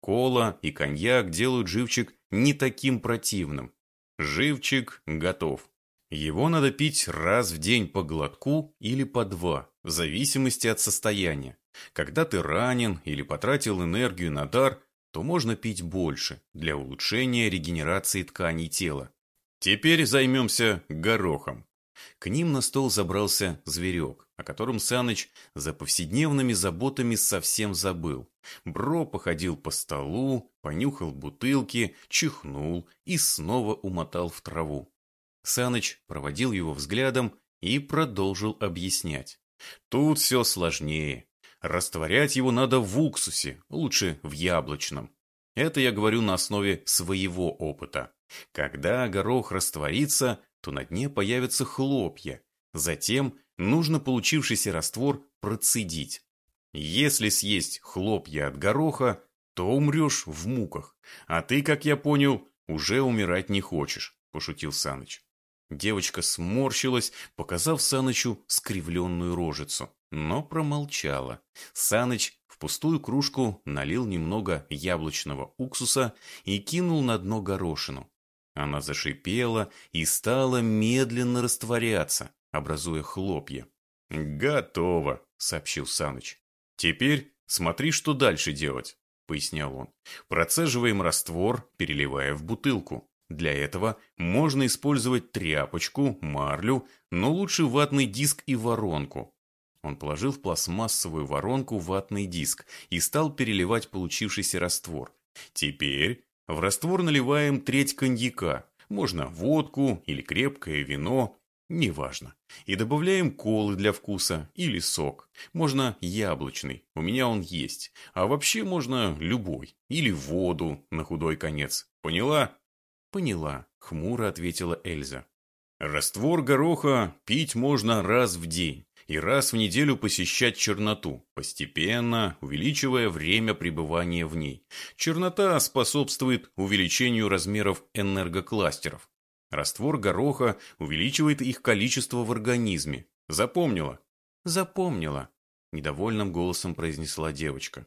Кола и коньяк делают живчик не таким противным. Живчик готов. Его надо пить раз в день по глотку или по два, в зависимости от состояния. Когда ты ранен или потратил энергию на дар, то можно пить больше для улучшения регенерации тканей тела. Теперь займемся горохом. К ним на стол забрался зверек, о котором Саныч за повседневными заботами совсем забыл. Бро походил по столу, понюхал бутылки, чихнул и снова умотал в траву. Саныч проводил его взглядом и продолжил объяснять. Тут все сложнее. Растворять его надо в уксусе, лучше в яблочном. Это я говорю на основе своего опыта. Когда горох растворится, то на дне появятся хлопья. Затем нужно получившийся раствор процедить. Если съесть хлопья от гороха, то умрешь в муках. А ты, как я понял, уже умирать не хочешь, пошутил Саныч. Девочка сморщилась, показав Санычу скривленную рожицу, но промолчала. Саныч в пустую кружку налил немного яблочного уксуса и кинул на дно горошину. Она зашипела и стала медленно растворяться, образуя хлопья. «Готово», — сообщил Саныч. «Теперь смотри, что дальше делать», — пояснял он. «Процеживаем раствор, переливая в бутылку. Для этого можно использовать тряпочку, марлю, но лучше ватный диск и воронку. Он положил в пластмассовую воронку ватный диск и стал переливать получившийся раствор. Теперь в раствор наливаем треть коньяка, можно водку или крепкое вино, неважно. И добавляем колы для вкуса или сок. Можно яблочный, у меня он есть. А вообще можно любой. Или воду на худой конец. Поняла? Поняла, хмуро ответила Эльза. Раствор гороха пить можно раз в день и раз в неделю посещать черноту, постепенно увеличивая время пребывания в ней. Чернота способствует увеличению размеров энергокластеров. Раствор гороха увеличивает их количество в организме. Запомнила? Запомнила, недовольным голосом произнесла девочка.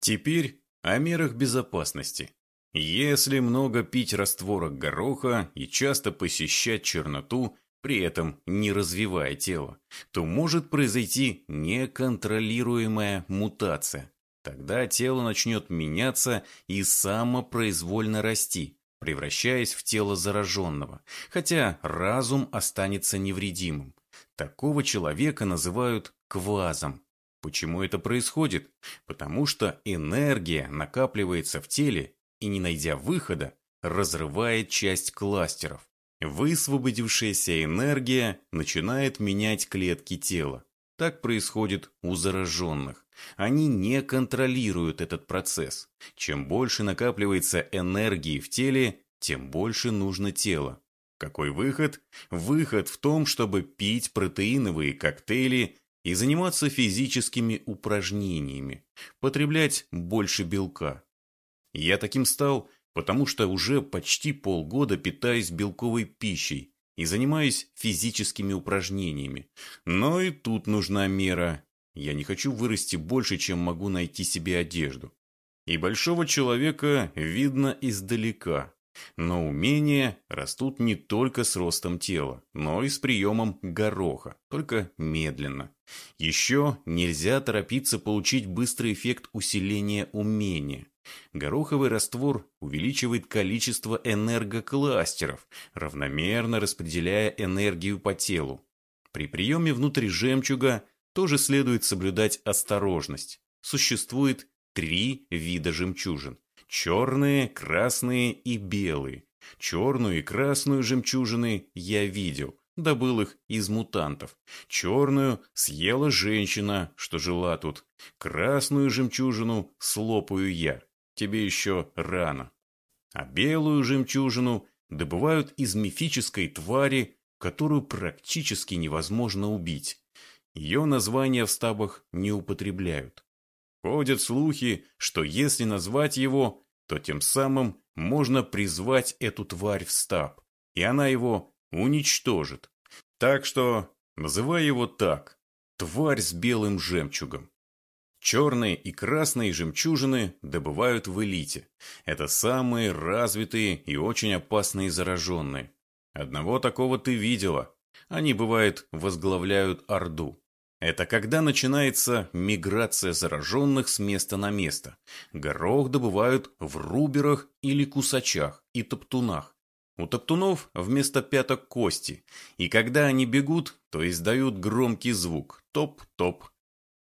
Теперь о мерах безопасности. Если много пить раствора гороха и часто посещать черноту, при этом не развивая тело, то может произойти неконтролируемая мутация. Тогда тело начнет меняться и самопроизвольно расти, превращаясь в тело зараженного, хотя разум останется невредимым. Такого человека называют квазом. Почему это происходит? Потому что энергия накапливается в теле и, не найдя выхода, разрывает часть кластеров. Высвободившаяся энергия начинает менять клетки тела. Так происходит у зараженных. Они не контролируют этот процесс. Чем больше накапливается энергии в теле, тем больше нужно тело. Какой выход? Выход в том, чтобы пить протеиновые коктейли и заниматься физическими упражнениями, потреблять больше белка. Я таким стал, потому что уже почти полгода питаюсь белковой пищей и занимаюсь физическими упражнениями. Но и тут нужна мера. Я не хочу вырасти больше, чем могу найти себе одежду. И большого человека видно издалека. Но умения растут не только с ростом тела, но и с приемом гороха, только медленно. Еще нельзя торопиться получить быстрый эффект усиления умения. Гороховый раствор увеличивает количество энергокластеров, равномерно распределяя энергию по телу. При приеме внутрь жемчуга тоже следует соблюдать осторожность. Существует три вида жемчужин. Черные, красные и белые. Черную и красную жемчужины я видел, добыл их из мутантов. Черную съела женщина, что жила тут. Красную жемчужину слопаю я. Тебе еще рано. А белую жемчужину добывают из мифической твари, которую практически невозможно убить. Ее названия в стабах не употребляют. Ходят слухи, что если назвать его, то тем самым можно призвать эту тварь в стаб, и она его уничтожит. Так что называй его так – тварь с белым жемчугом. Черные и красные жемчужины добывают в элите. Это самые развитые и очень опасные зараженные. Одного такого ты видела. Они, бывает, возглавляют Орду. Это когда начинается миграция зараженных с места на место. Горох добывают в руберах или кусачах и топтунах. У топтунов вместо пяток кости, и когда они бегут, то издают громкий звук – топ-топ.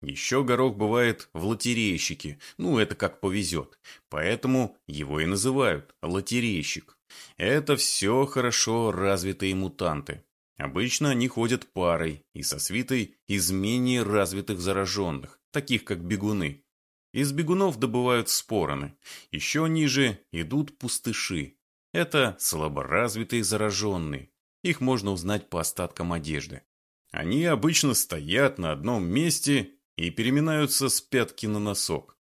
Еще горох бывает в лотерейщике, ну это как повезет, поэтому его и называют лотерейщик. Это все хорошо развитые мутанты. Обычно они ходят парой и со свитой из менее развитых зараженных, таких как бегуны. Из бегунов добывают спороны. Еще ниже идут пустыши. Это слаборазвитые зараженные. Их можно узнать по остаткам одежды. Они обычно стоят на одном месте и переминаются с пятки на носок.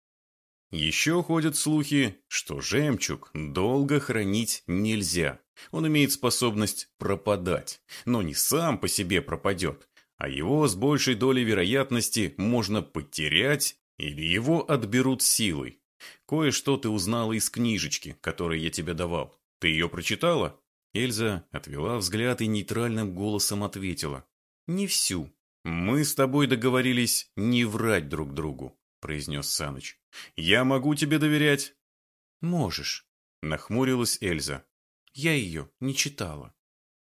Еще ходят слухи, что жемчуг долго хранить нельзя. Он имеет способность пропадать, но не сам по себе пропадет, а его с большей долей вероятности можно потерять или его отберут силой. Кое-что ты узнала из книжечки, которую я тебе давал. Ты ее прочитала? Эльза отвела взгляд и нейтральным голосом ответила. Не всю. Мы с тобой договорились не врать друг другу, произнес Саныч. Я могу тебе доверять? Можешь, нахмурилась Эльза. Я ее не читала.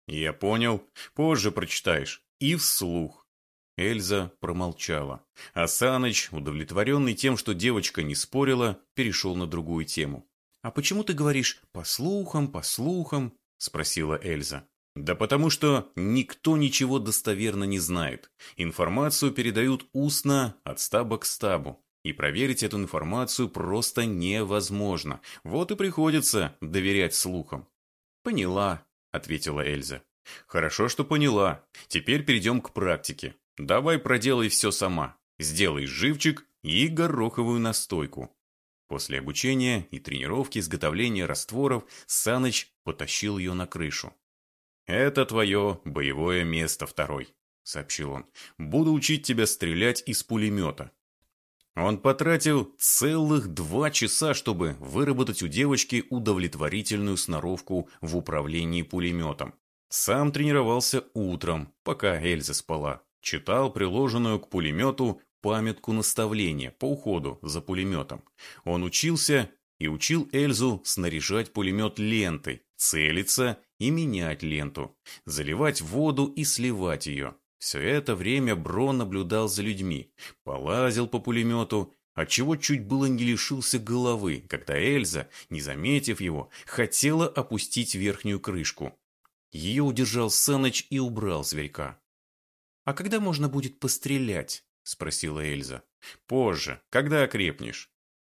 Я понял. Позже прочитаешь. И вслух. Эльза промолчала. А Саныч, удовлетворенный тем, что девочка не спорила, перешел на другую тему. «А почему ты говоришь «по слухам, по слухам»?» – спросила Эльза. «Да потому что никто ничего достоверно не знает. Информацию передают устно от стаба к стабу. И проверить эту информацию просто невозможно. Вот и приходится доверять слухам. «Поняла», — ответила Эльза. «Хорошо, что поняла. Теперь перейдем к практике. Давай проделай все сама. Сделай живчик и гороховую настойку». После обучения и тренировки изготовления растворов Саныч потащил ее на крышу. «Это твое боевое место второй», — сообщил он. «Буду учить тебя стрелять из пулемета. Он потратил целых два часа, чтобы выработать у девочки удовлетворительную сноровку в управлении пулеметом. Сам тренировался утром, пока Эльза спала. Читал приложенную к пулемету памятку наставления по уходу за пулеметом. Он учился и учил Эльзу снаряжать пулемет лентой, целиться и менять ленту, заливать воду и сливать ее. Все это время Бро наблюдал за людьми, полазил по пулемету, отчего чуть было не лишился головы, когда Эльза, не заметив его, хотела опустить верхнюю крышку. Ее удержал Саныч и убрал зверька. «А когда можно будет пострелять?» – спросила Эльза. «Позже, когда окрепнешь».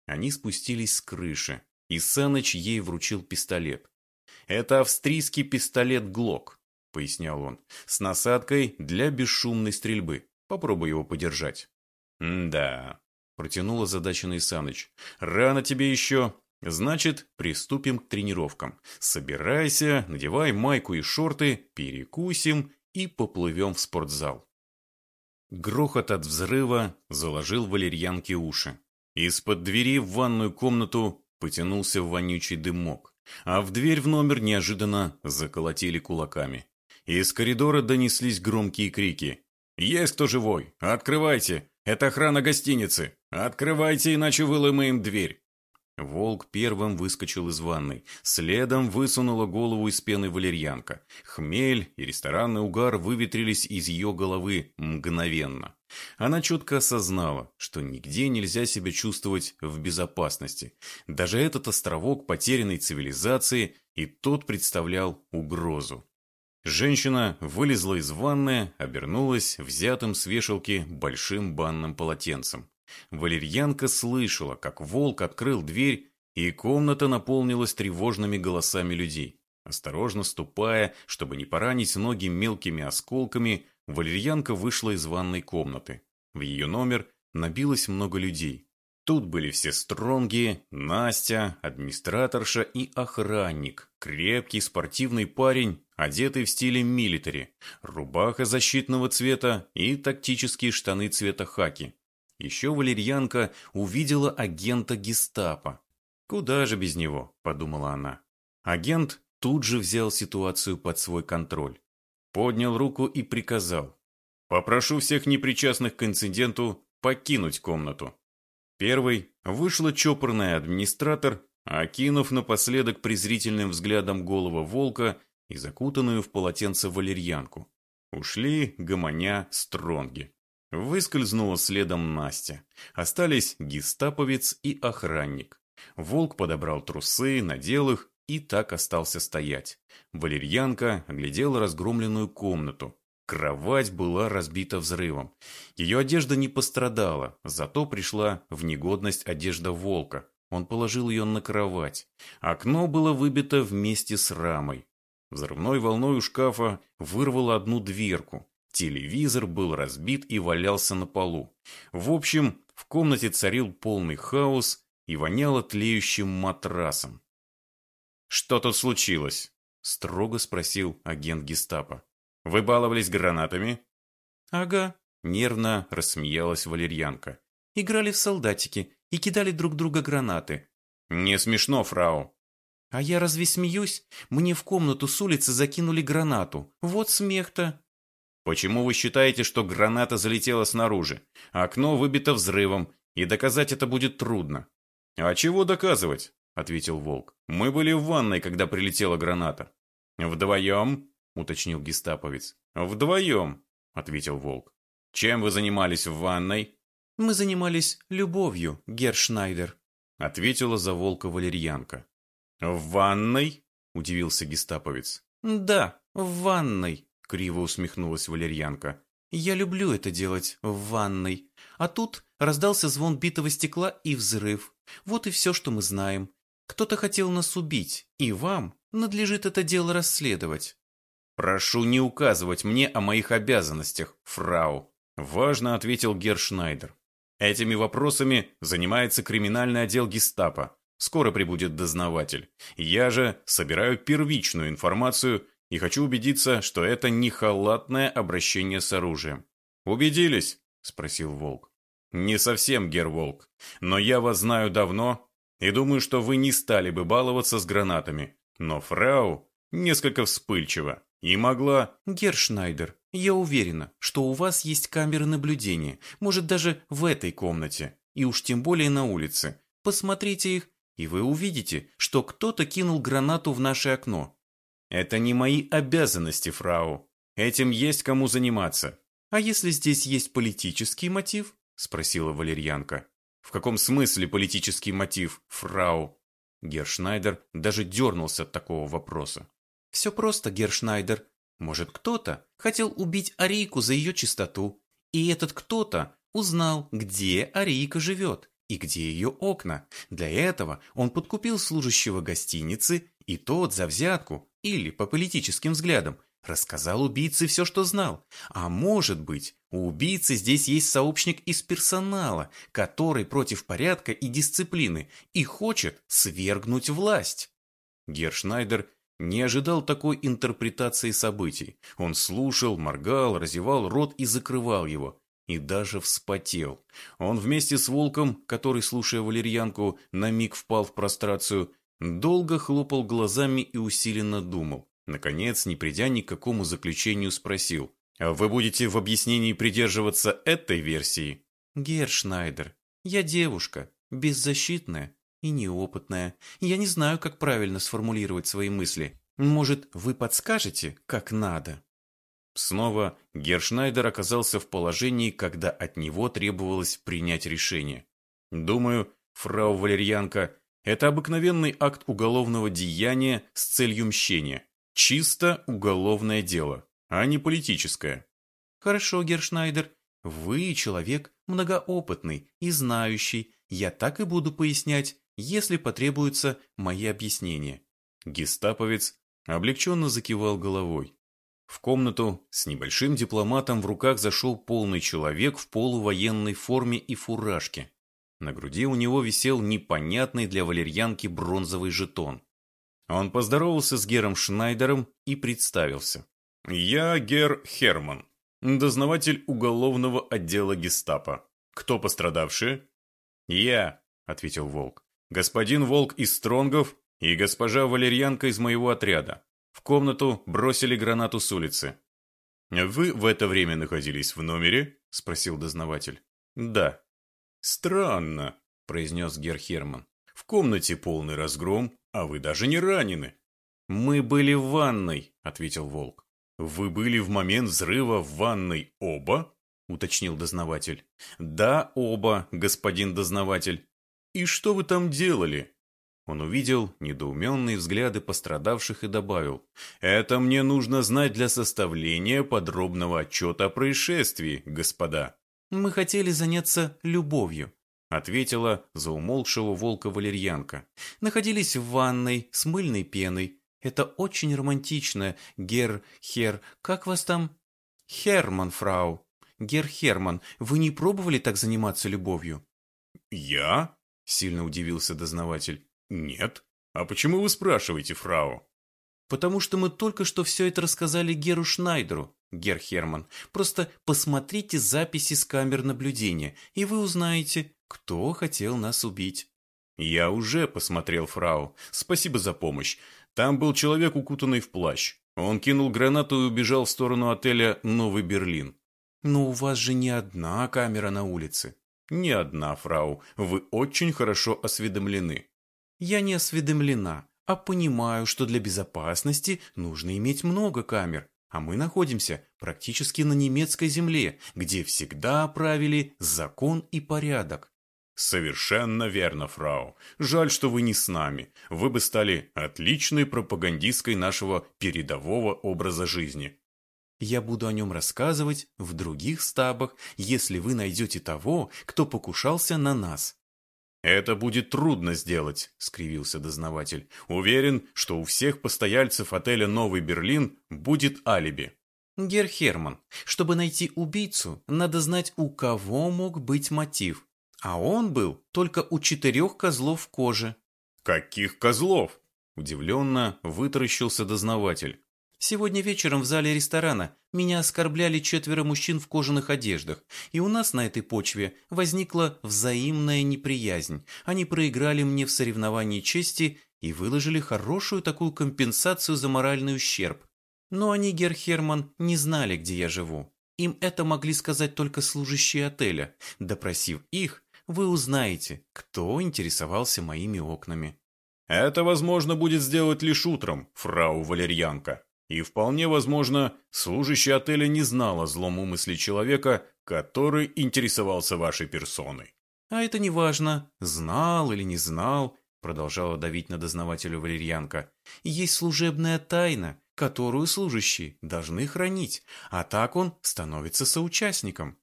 Они спустились с крыши, и Саныч ей вручил пистолет. «Это австрийский пистолет «Глок», — пояснял он, — «с насадкой для бесшумной стрельбы. Попробуй его подержать». «Да», — протянул озадаченный Саныч, — «рано тебе еще. Значит, приступим к тренировкам. Собирайся, надевай майку и шорты, перекусим и поплывем в спортзал». Грохот от взрыва заложил валерьянке уши. Из-под двери в ванную комнату потянулся вонючий дымок, а в дверь в номер неожиданно заколотили кулаками. Из коридора донеслись громкие крики. «Есть кто живой? Открывайте! Это охрана гостиницы! Открывайте, иначе выломаем дверь!» Волк первым выскочил из ванной. Следом высунула голову из пены валерьянка. Хмель и ресторанный угар выветрились из ее головы мгновенно. Она четко осознала, что нигде нельзя себя чувствовать в безопасности. Даже этот островок потерянной цивилизации и тот представлял угрозу. Женщина вылезла из ванны, обернулась взятым с вешалки большим банным полотенцем. Валерьянка слышала, как волк открыл дверь, и комната наполнилась тревожными голосами людей. Осторожно ступая, чтобы не поранить ноги мелкими осколками, Валерьянка вышла из ванной комнаты. В ее номер набилось много людей. Тут были все стронгие, Настя, администраторша и охранник, крепкий спортивный парень, одетый в стиле милитари, рубаха защитного цвета и тактические штаны цвета хаки. Еще валерьянка увидела агента гестапо. «Куда же без него?» – подумала она. Агент тут же взял ситуацию под свой контроль. Поднял руку и приказал. «Попрошу всех непричастных к инциденту покинуть комнату». Первый вышла чопорный администратор, окинув напоследок презрительным взглядом голого волка и закутанную в полотенце валерьянку. Ушли, гомоня, стронги. Выскользнула следом Настя. Остались гестаповец и охранник. Волк подобрал трусы, надел их и так остался стоять. Валерьянка оглядела разгромленную комнату. Кровать была разбита взрывом. Ее одежда не пострадала, зато пришла в негодность одежда волка. Он положил ее на кровать. Окно было выбито вместе с рамой. Взрывной волной у шкафа вырвало одну дверку. Телевизор был разбит и валялся на полу. В общем, в комнате царил полный хаос и воняло тлеющим матрасом. «Что тут случилось?» – строго спросил агент гестапо. «Вы баловались гранатами?» «Ага», – нервно рассмеялась валерьянка. «Играли в солдатики и кидали друг друга гранаты». «Не смешно, фрау». «А я разве смеюсь? Мне в комнату с улицы закинули гранату. Вот смех-то». Почему вы считаете, что граната залетела снаружи? Окно выбито взрывом, и доказать это будет трудно. А чего доказывать? ответил Волк. Мы были в ванной, когда прилетела граната. Вдвоем? уточнил гестаповец. Вдвоем, ответил Волк. Чем вы занимались в ванной? Мы занимались любовью, Гершнайдер, ответила за Волка валерьянка. В ванной? удивился гестаповец. Да, в ванной, Криво усмехнулась валерьянка. «Я люблю это делать в ванной. А тут раздался звон битого стекла и взрыв. Вот и все, что мы знаем. Кто-то хотел нас убить, и вам надлежит это дело расследовать». «Прошу не указывать мне о моих обязанностях, фрау», – важно ответил Гершнайдер. «Этими вопросами занимается криминальный отдел гестапо. Скоро прибудет дознаватель. Я же собираю первичную информацию и хочу убедиться, что это не халатное обращение с оружием. «Убедились?» – спросил Волк. «Не совсем, Герволк, но я вас знаю давно и думаю, что вы не стали бы баловаться с гранатами. Но фрау несколько вспыльчива и могла...» «Гершнайдер, я уверена, что у вас есть камеры наблюдения, может, даже в этой комнате, и уж тем более на улице. Посмотрите их и вы увидите, что кто-то кинул гранату в наше окно. Это не мои обязанности, фрау. Этим есть кому заниматься. А если здесь есть политический мотив? Спросила валерьянка. В каком смысле политический мотив, фрау? Гершнайдер даже дернулся от такого вопроса. Все просто, Гершнайдер. Может, кто-то хотел убить Арийку за ее чистоту, и этот кто-то узнал, где Арийка живет и где ее окна. Для этого он подкупил служащего гостиницы, и тот за взятку, или по политическим взглядам, рассказал убийце все, что знал. А может быть, у убийцы здесь есть сообщник из персонала, который против порядка и дисциплины и хочет свергнуть власть. Гершнайдер не ожидал такой интерпретации событий. Он слушал, моргал, разевал рот и закрывал его. И даже вспотел. Он вместе с волком, который, слушая валерьянку, на миг впал в прострацию, долго хлопал глазами и усиленно думал. Наконец, не придя ни к какому заключению, спросил. «А вы будете в объяснении придерживаться этой версии?» «Гершнайдер, я девушка, беззащитная, и неопытная. Я не знаю, как правильно сформулировать свои мысли. Может, вы подскажете, как надо?» Снова Гершнайдер оказался в положении, когда от него требовалось принять решение. «Думаю, фрау Валерьянка, это обыкновенный акт уголовного деяния с целью мщения. Чисто уголовное дело, а не политическое». «Хорошо, Гершнайдер, вы человек многоопытный и знающий. Я так и буду пояснять, если потребуются мои объяснения. Гестаповец облегченно закивал головой. В комнату с небольшим дипломатом в руках зашел полный человек в полувоенной форме и фуражке. На груди у него висел непонятный для валерьянки бронзовый жетон. Он поздоровался с Гером Шнайдером и представился. «Я Гер Херман, дознаватель уголовного отдела гестапо. Кто пострадавший?» «Я», — ответил Волк. Господин Волк из Стронгов и госпожа Валерьянка из моего отряда. В комнату бросили гранату с улицы. «Вы в это время находились в номере?» – спросил дознаватель. «Да». «Странно», – произнес Гер Херман. «В комнате полный разгром, а вы даже не ранены». «Мы были в ванной», – ответил Волк. «Вы были в момент взрыва в ванной оба?» – уточнил дознаватель. «Да, оба, господин дознаватель». «И что вы там делали?» Он увидел недоуменные взгляды пострадавших и добавил. «Это мне нужно знать для составления подробного отчета о происшествии, господа». «Мы хотели заняться любовью», — ответила заумолкшего волка валерьянка. «Находились в ванной с мыльной пеной. Это очень романтично, Гер... Хер... Как вас там?» «Херман, фрау. Гер Херман, вы не пробовали так заниматься любовью?» «Я?» Сильно удивился дознаватель. Нет. А почему вы спрашиваете, фрау? Потому что мы только что все это рассказали Геру Шнайдеру, Гер Херман. Просто посмотрите записи с камер наблюдения, и вы узнаете, кто хотел нас убить. Я уже посмотрел, фрау. Спасибо за помощь. Там был человек, укутанный в плащ. Он кинул гранату и убежал в сторону отеля «Новый Берлин». Но у вас же не одна камера на улице. «Не одна, фрау. Вы очень хорошо осведомлены». «Я не осведомлена, а понимаю, что для безопасности нужно иметь много камер, а мы находимся практически на немецкой земле, где всегда правили закон и порядок». «Совершенно верно, фрау. Жаль, что вы не с нами. Вы бы стали отличной пропагандисткой нашего передового образа жизни. Я буду о нем рассказывать в других стабах, если вы найдете того, кто покушался на нас». «Это будет трудно сделать», — скривился дознаватель. «Уверен, что у всех постояльцев отеля «Новый Берлин» будет алиби». Гер Херман, чтобы найти убийцу, надо знать, у кого мог быть мотив. А он был только у четырех козлов в коже. «Каких козлов?» Удивленно вытаращился дознаватель. Сегодня вечером в зале ресторана меня оскорбляли четверо мужчин в кожаных одеждах, и у нас на этой почве возникла взаимная неприязнь. Они проиграли мне в соревновании чести и выложили хорошую такую компенсацию за моральный ущерб. Но они, Гер Херман, не знали, где я живу. Им это могли сказать только служащие отеля. Допросив их, вы узнаете, кто интересовался моими окнами. Это возможно будет сделать лишь утром, фрау Валерьянка. И вполне возможно, служащий отеля не знал о злом умысле человека, который интересовался вашей персоной. А это не важно, знал или не знал, продолжала давить на дознавателю Валерьянка. Есть служебная тайна, которую служащие должны хранить, а так он становится соучастником.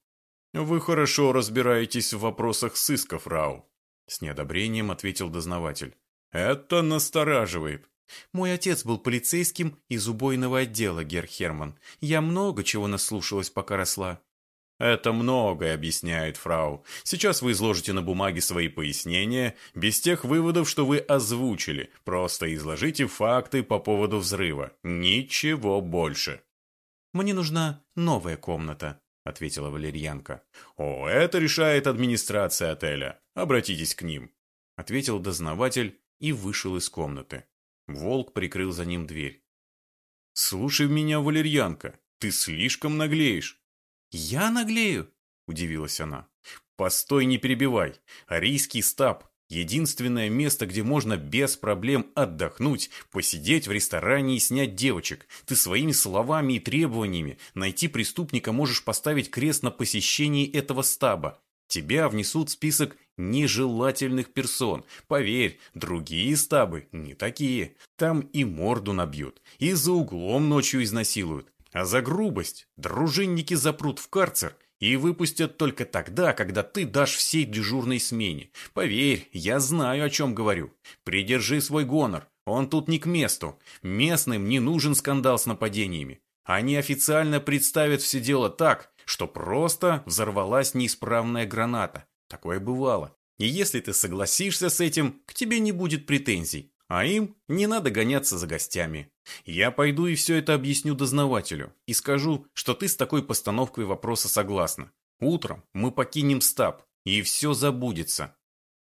Вы хорошо разбираетесь в вопросах сыска, фрау, с неодобрением ответил дознаватель. Это настораживает. Мой отец был полицейским из убойного отдела, Гер Херман. Я много чего наслушалась, пока росла. Это многое объясняет, фрау. Сейчас вы изложите на бумаге свои пояснения, без тех выводов, что вы озвучили. Просто изложите факты по поводу взрыва. Ничего больше. Мне нужна новая комната, ответила Валерьянка. О, это решает администрация отеля. Обратитесь к ним, ответил дознаватель и вышел из комнаты. Волк прикрыл за ним дверь. «Слушай меня, валерьянка, ты слишком наглеешь». «Я наглею?» – удивилась она. «Постой, не перебивай. Арийский стаб – единственное место, где можно без проблем отдохнуть, посидеть в ресторане и снять девочек. Ты своими словами и требованиями найти преступника можешь поставить крест на посещении этого стаба. Тебя внесут в список нежелательных персон. Поверь, другие стабы не такие. Там и морду набьют, и за углом ночью изнасилуют. А за грубость дружинники запрут в карцер и выпустят только тогда, когда ты дашь всей дежурной смене. Поверь, я знаю, о чем говорю. Придержи свой гонор, он тут не к месту. Местным не нужен скандал с нападениями. Они официально представят все дело так, что просто взорвалась неисправная граната. Такое бывало. И если ты согласишься с этим, к тебе не будет претензий. А им не надо гоняться за гостями. Я пойду и все это объясню дознавателю. И скажу, что ты с такой постановкой вопроса согласна. Утром мы покинем стаб, и все забудется.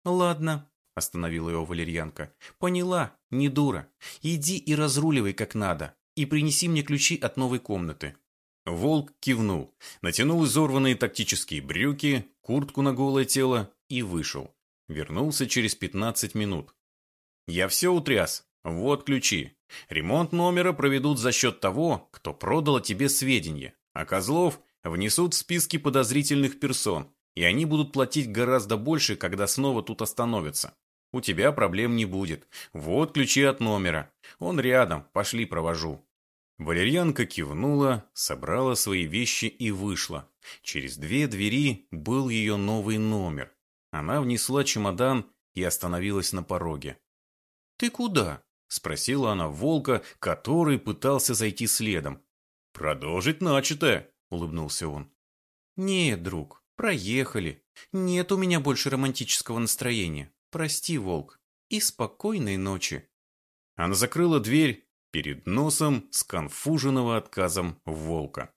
Ладно, остановила его валерьянка. Поняла, не дура. Иди и разруливай как надо. И принеси мне ключи от новой комнаты. Волк кивнул, натянул изорванные тактические брюки, куртку на голое тело и вышел. Вернулся через 15 минут. «Я все утряс. Вот ключи. Ремонт номера проведут за счет того, кто продал тебе сведения, а Козлов внесут в списки подозрительных персон, и они будут платить гораздо больше, когда снова тут остановятся. У тебя проблем не будет. Вот ключи от номера. Он рядом, пошли провожу». Валерьянка кивнула, собрала свои вещи и вышла. Через две двери был ее новый номер. Она внесла чемодан и остановилась на пороге. «Ты куда?» – спросила она волка, который пытался зайти следом. «Продолжить начатое», – улыбнулся он. «Нет, друг, проехали. Нет у меня больше романтического настроения. Прости, волк, и спокойной ночи». Она закрыла дверь перед носом сконфуженного отказом волка.